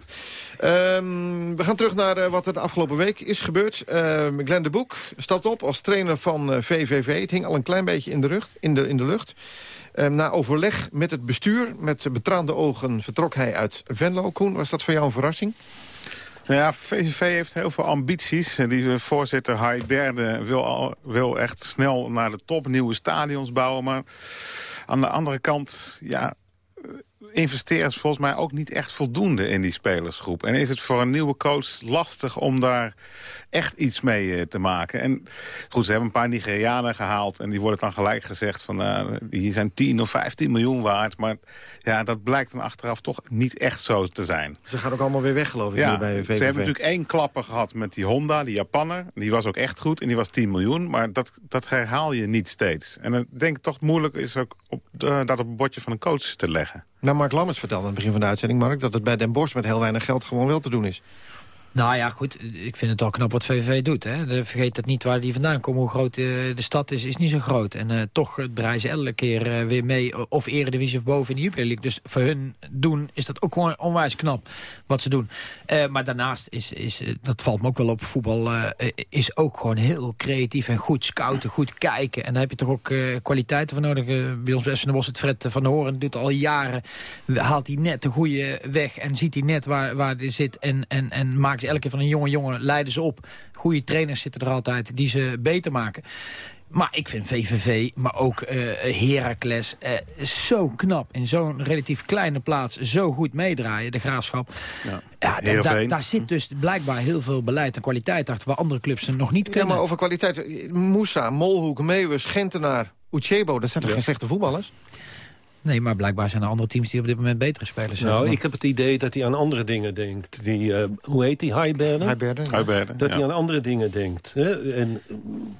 S17: Um, we gaan terug naar uh, wat er de afgelopen week is gebeurd. Uh, Glenn de Boek staat op als trainer van uh, VVV. Het hing al een klein beetje in de, rug, in de, in de lucht. Um, na overleg met het bestuur, met betraande ogen, vertrok hij uit Venlo. Koen, was dat voor jou een verrassing?
S18: Nou ja, VVV heeft heel veel ambities. Die voorzitter Hai Berde wil, al, wil echt snel naar de top, nieuwe stadions bouwen. Maar aan de andere kant, ja, investeren is volgens mij ook niet echt voldoende in die spelersgroep. En is het voor een nieuwe coach lastig om daar echt iets mee uh, te maken. En goed, ze hebben een paar Nigerianen gehaald... en die worden dan gelijk gezegd van... Uh, die zijn 10 of 15 miljoen waard. Maar ja, dat blijkt dan achteraf toch niet echt zo te zijn.
S17: Ze gaan ook allemaal weer weg, geloof ik,
S18: ja,
S17: bij VVV.
S18: Ze hebben natuurlijk één klapper gehad met die Honda, die Japanner. Die was ook echt goed en die was 10 miljoen. Maar dat, dat herhaal je niet steeds. En ik denk toch moeilijk is ook op, uh, dat op het bordje van een coach te leggen.
S17: Nou, Mark Lammers vertelde aan het begin van de uitzending, Mark... dat het bij Den Bosch met heel weinig geld gewoon wel te doen is.
S20: Nou ja, goed. Ik vind het al knap wat VVV doet. Hè. Vergeet het niet waar die vandaan komen. Hoe groot de, de stad is, is niet zo groot. En uh, toch draaien ze elke keer uh, weer mee. Of Eredivisie of boven in de Jupiler League. Dus voor hun doen is dat ook gewoon onwijs knap wat ze doen. Maar daarnaast is, is, dat valt me ook wel op, voetbal is ook gewoon heel creatief en goed scouten, goed kijken. En daar heb je toch ook kwaliteiten voor nodig. bij ons best was het Fred van Horen, doet al jaren. Haalt hij net de goede weg en ziet hij net waar, waar hij zit. En, en, en maakt elke keer van een jonge jongen leiden ze op. Goede trainers zitten er altijd die ze beter maken. Maar ik vind VVV, maar ook uh, Heracles, uh, zo knap. In zo'n relatief kleine plaats zo goed meedraaien, de graafschap. Ja. Ja, da, daar zit dus blijkbaar heel veel beleid en kwaliteit achter... waar andere clubs nog niet kunnen.
S17: Ja, maar over kwaliteit. Moussa, Molhoek, Meeuwis, Gentenaar, Uchebo... dat zijn toch ja. geen slechte voetballers?
S20: Nee, maar blijkbaar zijn er andere teams die op dit moment betere spelers zijn.
S19: Nou, ik heb het idee dat hij aan andere dingen denkt. Die, uh, hoe heet die? Heiberden?
S17: Heiberden,
S18: ja. Heiberden
S19: Dat ja. hij aan andere dingen denkt. Hè? En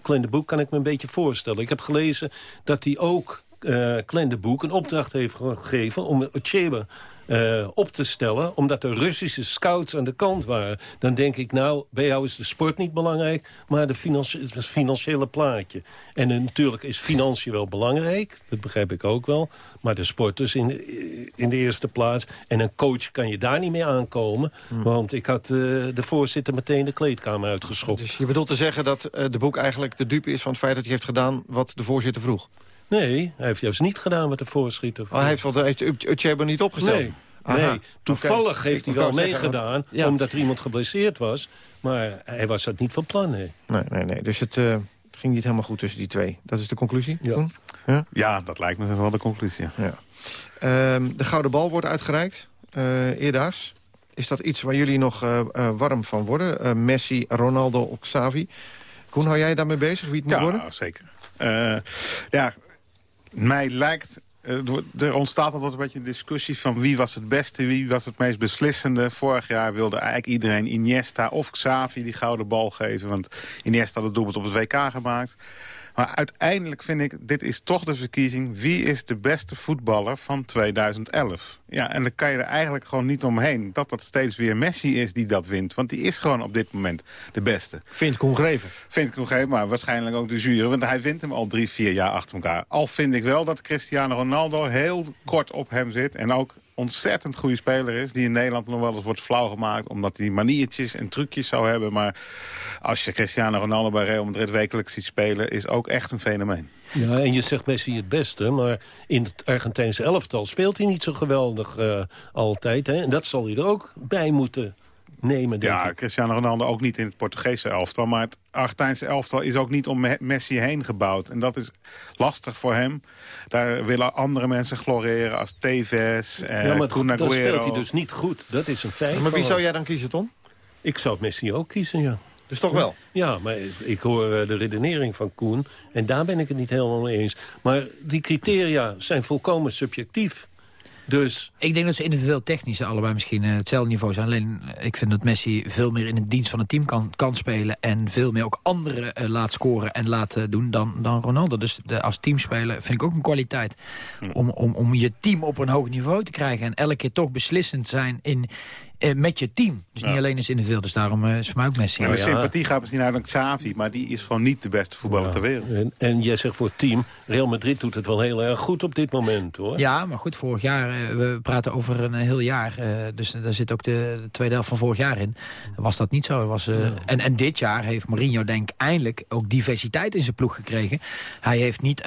S19: Klein de Boek kan ik me een beetje voorstellen. Ik heb gelezen dat hij ook uh, Klein de Boek een opdracht heeft gegeven... om Ochebe uh, op te stellen... omdat er Russische scouts aan de kant waren. Dan denk ik, nou, bij jou is de sport niet belangrijk... maar de financi het financiële plaatje. En uh, natuurlijk is financiën wel belangrijk, dat begrijp ik ook wel... maar de sport dus in, de, in de eerste plaats. En een coach kan je daar niet mee aankomen... Hmm. want ik had uh, de voorzitter meteen de kleedkamer uitgeschopt.
S17: Dus je bedoelt te zeggen dat de boek eigenlijk de dupe is... van het feit dat hij heeft gedaan wat de voorzitter vroeg?
S19: Nee, hij heeft juist niet gedaan wat de voorschitter
S17: oh, hij heeft, wel, heeft Utjeba niet opgesteld?
S19: Nee. Nee, toevallig okay. heeft hij wel meegedaan, ja. omdat er iemand geblesseerd was. Maar hij was dat niet van plan, nee.
S17: Nee, nee, nee. Dus het uh, ging niet helemaal goed tussen die twee. Dat is de conclusie?
S18: Ja, ja? ja dat lijkt me wel de conclusie.
S17: Ja. Um, de Gouden Bal wordt uitgereikt, uh, eerdaags. Is dat iets waar jullie nog uh, warm van worden? Messi, Ronaldo, Xavi. Koen, hou jij daarmee bezig? Wie het moet
S18: ja,
S17: worden?
S18: Ja, zeker. ja, mij lijkt er ontstaat altijd een beetje een discussie van wie was het beste, wie was het meest beslissende. Vorig jaar wilde eigenlijk iedereen Iniesta of Xavi die gouden bal geven. Want Iniesta had het doelpunt op het WK gemaakt. Maar uiteindelijk vind ik, dit is toch de verkiezing... wie is de beste voetballer van 2011? Ja, en dan kan je er eigenlijk gewoon niet omheen... dat dat steeds weer Messi is die dat wint. Want die is gewoon op dit moment de beste.
S17: Vindt Koen Greven?
S18: Vindt Koen Greven, maar waarschijnlijk ook de jury. Want hij wint hem al drie, vier jaar achter elkaar. Al vind ik wel dat Cristiano Ronaldo heel kort op hem zit... en ook ontzettend goede speler is... die in Nederland nog wel eens wordt flauw gemaakt... omdat hij maniertjes en trucjes zou hebben. Maar als je Cristiano Ronaldo bij Real Madrid wekelijks ziet spelen... is ook echt een fenomeen.
S19: Ja, en je zegt Messi het beste, maar in het Argentijnse elftal speelt hij niet zo geweldig uh, altijd. Hè? En dat zal hij er ook bij moeten nemen, denk
S18: ja,
S19: ik.
S18: Cristiano Ronaldo ook niet in het Portugese elftal. Maar het Argentijnse elftal is ook niet om Messi heen gebouwd. En dat is lastig voor hem. Daar willen andere mensen gloreren als Tevez, eh,
S19: Ja, maar dan speelt hij dus niet goed. Dat is een feit.
S17: Maar wie zou jij dan kiezen, Tom?
S19: Ik zou Messi ook kiezen, ja.
S17: Dus toch wel?
S19: Ja, maar ik hoor eh, de redenering van Koen. En daar ben ik het niet helemaal mee eens. Maar die criteria zijn volkomen subjectief. Dus...
S20: Ik denk dat ze individueel technisch allebei misschien uh, hetzelfde niveau zijn. Alleen eh, ik vind dat Messi veel meer in het dienst van het team kan, kan spelen... en veel meer ook anderen uh, laat scoren en laat doen dan, dan Ronaldo. Dus de, als teamspeler vind ik ook een kwaliteit. Om, om, om je team op een hoog niveau te krijgen... en elke keer toch beslissend zijn in, uh, met je team. Dus niet alleen als individueel. Dus daarom uh, is voor mij ook Messi.
S18: Ja, de sympathie gaat misschien naar Xavi, maar die is gewoon niet de beste voetballer ter wereld.
S19: En, en jij zegt voor het team, Real Madrid doet het wel heel erg goed op dit moment, hoor.
S20: Ja, maar goed, vorig jaar, uh, we praten over een heel jaar. dus daar zit ook de, de, tweede helft van vorig jaar in. Was dat niet zo. Was, en, en dit jaar heeft Mourinho denk ik eindelijk ook diversiteit in zijn ploeg gekregen. Hij heeft niet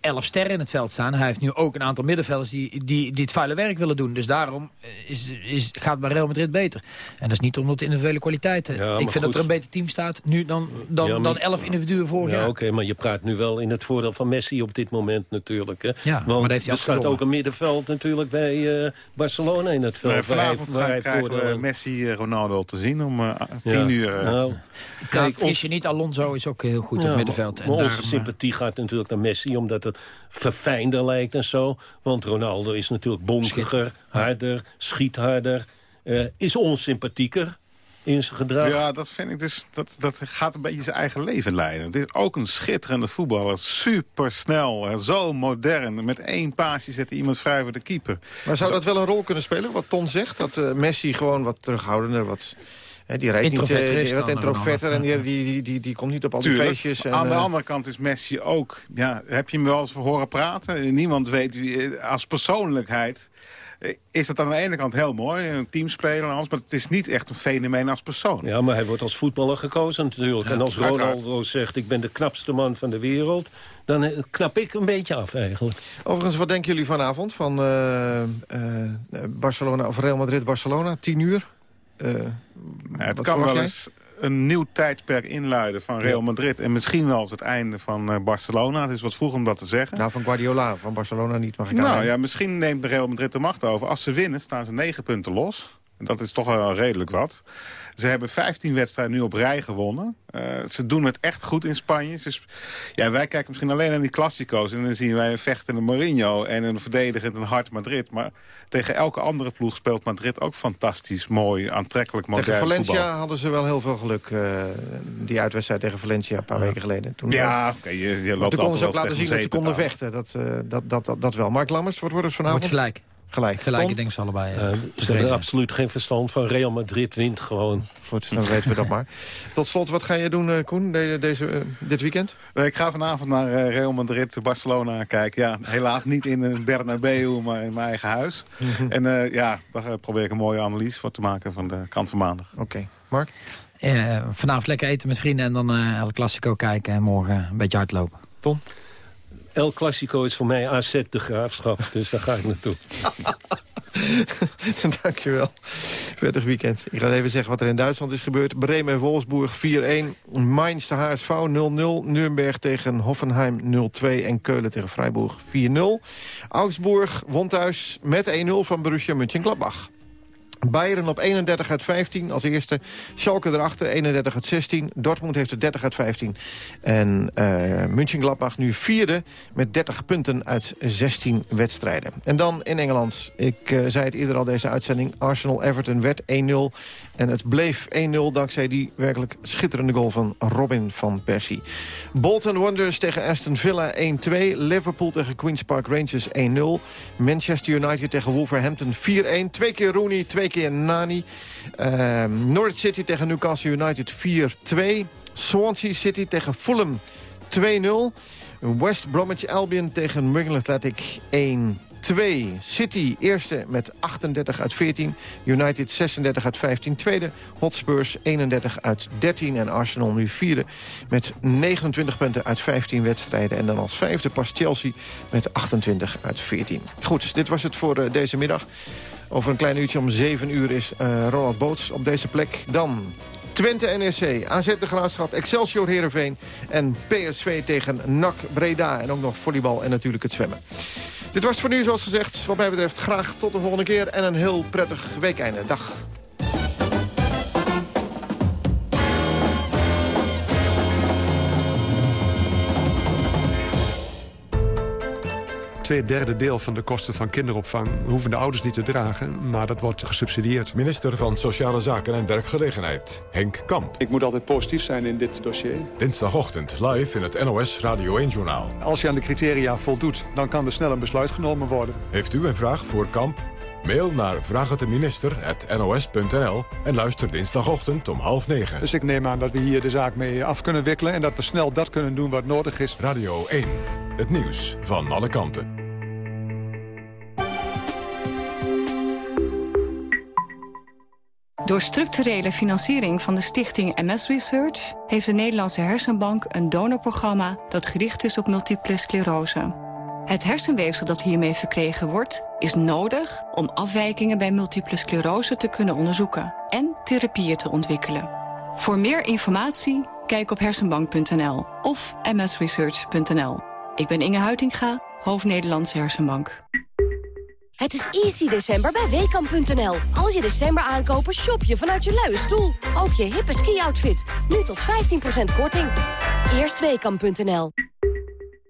S20: elf sterren in het veld staan. Hij heeft nu ook een aantal middenvelders die, die, die het vuile werk willen doen. Dus daarom is, is, gaat bij Real Madrid beter. En dat is niet omdat de individuele kwaliteiten. Ja, ik vind goed. dat er een beter team staat nu dan, dan, ja, maar, dan elf individuen vorig
S19: ja,
S20: jaar.
S19: Oké, okay, maar je praat nu wel in het voordeel van Messi op dit moment natuurlijk. Hè?
S20: Ja,
S19: Want
S20: maar heeft hij
S19: er staat ook een middenveld natuurlijk bij uh, Barcelona in het veld.
S18: Nee, vanavond waar hij, waar hij we Messi uh, Ronaldo te zien om uh, tien uur.
S20: Nou, kijk, vergis je niet, Alonso is ook heel goed op middenveld.
S19: En onze daarom, sympathie gaat natuurlijk naar Messi, omdat het verfijnder lijkt en zo. Want Ronaldo is natuurlijk bonkiger, harder, schiet harder. Uh, is onsympathieker in zijn gedrag.
S18: Ja, dat vind ik dus. Dat, dat gaat een beetje zijn eigen leven leiden. Het is ook een schitterende voetballer. Super snel, zo modern. Met één paasje zet hij iemand vrij voor de keeper.
S17: Maar zou dat wel een rol kunnen spelen, wat Ton zegt? Dat uh, Messi gewoon wat terughoudender, wat... He, die rijdt niet uh, wat introverter en die, die, die, die, die komt niet op al die
S18: Tuurlijk.
S17: feestjes. En,
S18: Aan de andere kant is Messi ook... Ja, heb je hem wel eens horen praten? Niemand weet wie, als persoonlijkheid is dat aan de ene kant heel mooi, een teamspeler en alles, maar het is niet echt een fenomeen als persoon.
S19: Ja, maar hij wordt als voetballer gekozen natuurlijk. Ja, en als Ronaldo zegt, ik ben de knapste man van de wereld, dan knap ik een beetje af eigenlijk.
S17: Overigens, wat denken jullie vanavond van uh, uh, Barcelona of Real Madrid-Barcelona? 10 uur? Uh,
S18: ja, het kan wel eens een nieuw tijdperk inluiden van Real Madrid. En misschien wel eens het einde van uh, Barcelona. Het is wat vroeg om dat te zeggen.
S17: Nou, van Guardiola, van Barcelona niet, mag ik
S18: Nou ja, misschien neemt Real Madrid de macht over. Als ze winnen, staan ze negen punten los. Dat is toch wel redelijk wat. Ze hebben 15 wedstrijden nu op rij gewonnen. Uh, ze doen het echt goed in Spanje. Dus, ja, wij kijken misschien alleen naar die Classico's. En dan zien wij een vechtende Mourinho en een verdedigend een hard Madrid. Maar tegen elke andere ploeg speelt Madrid ook fantastisch, mooi, aantrekkelijk, modern
S17: Tegen Valencia
S18: voetbal.
S17: hadden ze wel heel veel geluk. Uh, die uitwedstrijd tegen Valencia een paar ja. weken geleden. Toen
S18: ja, oké. Okay, je, je loopt
S17: toen konden ze ook laten zien dat ze konden vechten. Dat, uh, dat, dat, dat, dat wel. Mark Lammers, wat wordt het vanavond?
S20: Wordt gelijk.
S17: Gelijk.
S20: Gelijk, ik denk ze allebei. Uh,
S19: ze hebben er absoluut geen verstand van. Real Madrid wint gewoon.
S17: Goed, dan weten we dat maar. Tot slot, wat ga je doen, uh, Koen, deze, deze, uh, dit weekend?
S18: Ik ga vanavond naar uh, Real Madrid, Barcelona kijken. Ja, helaas niet in een Bernabeu, maar in mijn eigen huis. en ja, daar probeer ik een mooie analyse voor te maken van de kant van maandag.
S17: Oké. Okay. Mark?
S20: vanavond lekker eten met vrienden en dan El Clasico kijken. En morgen een beetje hardlopen.
S17: Ton?
S19: El Clasico is voor mij AZ de Graafschap, dus daar ga ik naartoe.
S17: Dankjewel. Prettig weekend. Ik ga even zeggen wat er in Duitsland is gebeurd. Bremen en Wolfsburg 4-1. Mainz de HSV 0-0. Nuremberg tegen Hoffenheim 0-2. En Keulen tegen Freiburg 4-0. Augsburg won thuis met 1-0 van Borussia Mönchengladbach. Bayern op 31 uit 15 als eerste. Schalke erachter, 31 uit 16. Dortmund heeft er 30 uit 15. En uh, München-Gladbach nu vierde met 30 punten uit 16 wedstrijden. En dan in Engeland. Ik uh, zei het eerder al deze uitzending. Arsenal-Everton werd 1-0. En het bleef 1-0 dankzij die werkelijk schitterende goal van Robin van Persie. Bolton Wanderers tegen Aston Villa 1-2. Liverpool tegen Queen's Park Rangers 1-0. Manchester United tegen Wolverhampton 4-1. Twee keer Rooney, twee keer Nani. Uh, Norwich City tegen Newcastle United 4-2. Swansea City tegen Fulham 2-0. West Bromwich Albion tegen Wigan Athletic 1 2. City eerste met 38 uit 14. United 36 uit 15. Tweede Hotspurs 31 uit 13. En Arsenal nu vierde met 29 punten uit 15 wedstrijden. En dan als vijfde pas Chelsea met 28 uit 14. Goed, dit was het voor uh, deze middag. Over een klein uurtje om 7 uur is uh, Ronald Boots op deze plek. Dan Twente NEC, AZ de Graafschap, Excelsior Heerenveen... en PSV tegen NAC Breda. En ook nog volleybal en natuurlijk het zwemmen. Dit was voor nu, zoals gezegd. Wat mij betreft graag tot de volgende keer. En een heel prettig weekeinde. Dag.
S6: Twee derde deel van de kosten van kinderopvang... hoeven de ouders niet te dragen, maar dat wordt gesubsidieerd.
S25: Minister van Sociale Zaken en Werkgelegenheid, Henk Kamp.
S6: Ik moet altijd positief zijn in dit dossier.
S25: Dinsdagochtend live in het NOS Radio 1-journaal.
S6: Als je aan de criteria voldoet, dan kan er snel een besluit genomen worden.
S25: Heeft u een vraag voor Kamp? Mail naar vraagteminister.nos.nl en luister dinsdagochtend om half negen.
S6: Dus ik neem aan dat we hier de zaak mee af kunnen wikkelen... en dat we snel dat kunnen doen wat nodig is.
S25: Radio 1, het nieuws van alle kanten.
S11: Door structurele financiering van de stichting MS Research... heeft de Nederlandse Hersenbank een donorprogramma... dat gericht is op multiple sclerose. Het hersenweefsel dat hiermee verkregen wordt... is nodig om afwijkingen bij multiple sclerose te kunnen onderzoeken... en therapieën te ontwikkelen. Voor meer informatie, kijk op hersenbank.nl of msresearch.nl. Ik ben Inge Huitinga, hoofd Nederlandse Hersenbank.
S26: Het is easy december bij WKAM.nl. Als je december aankopen, shop je vanuit je luie stoel. Ook je hippe ski-outfit. Nu tot 15% korting. Eerst WKAM.nl.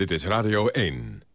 S25: Dit is Radio 1.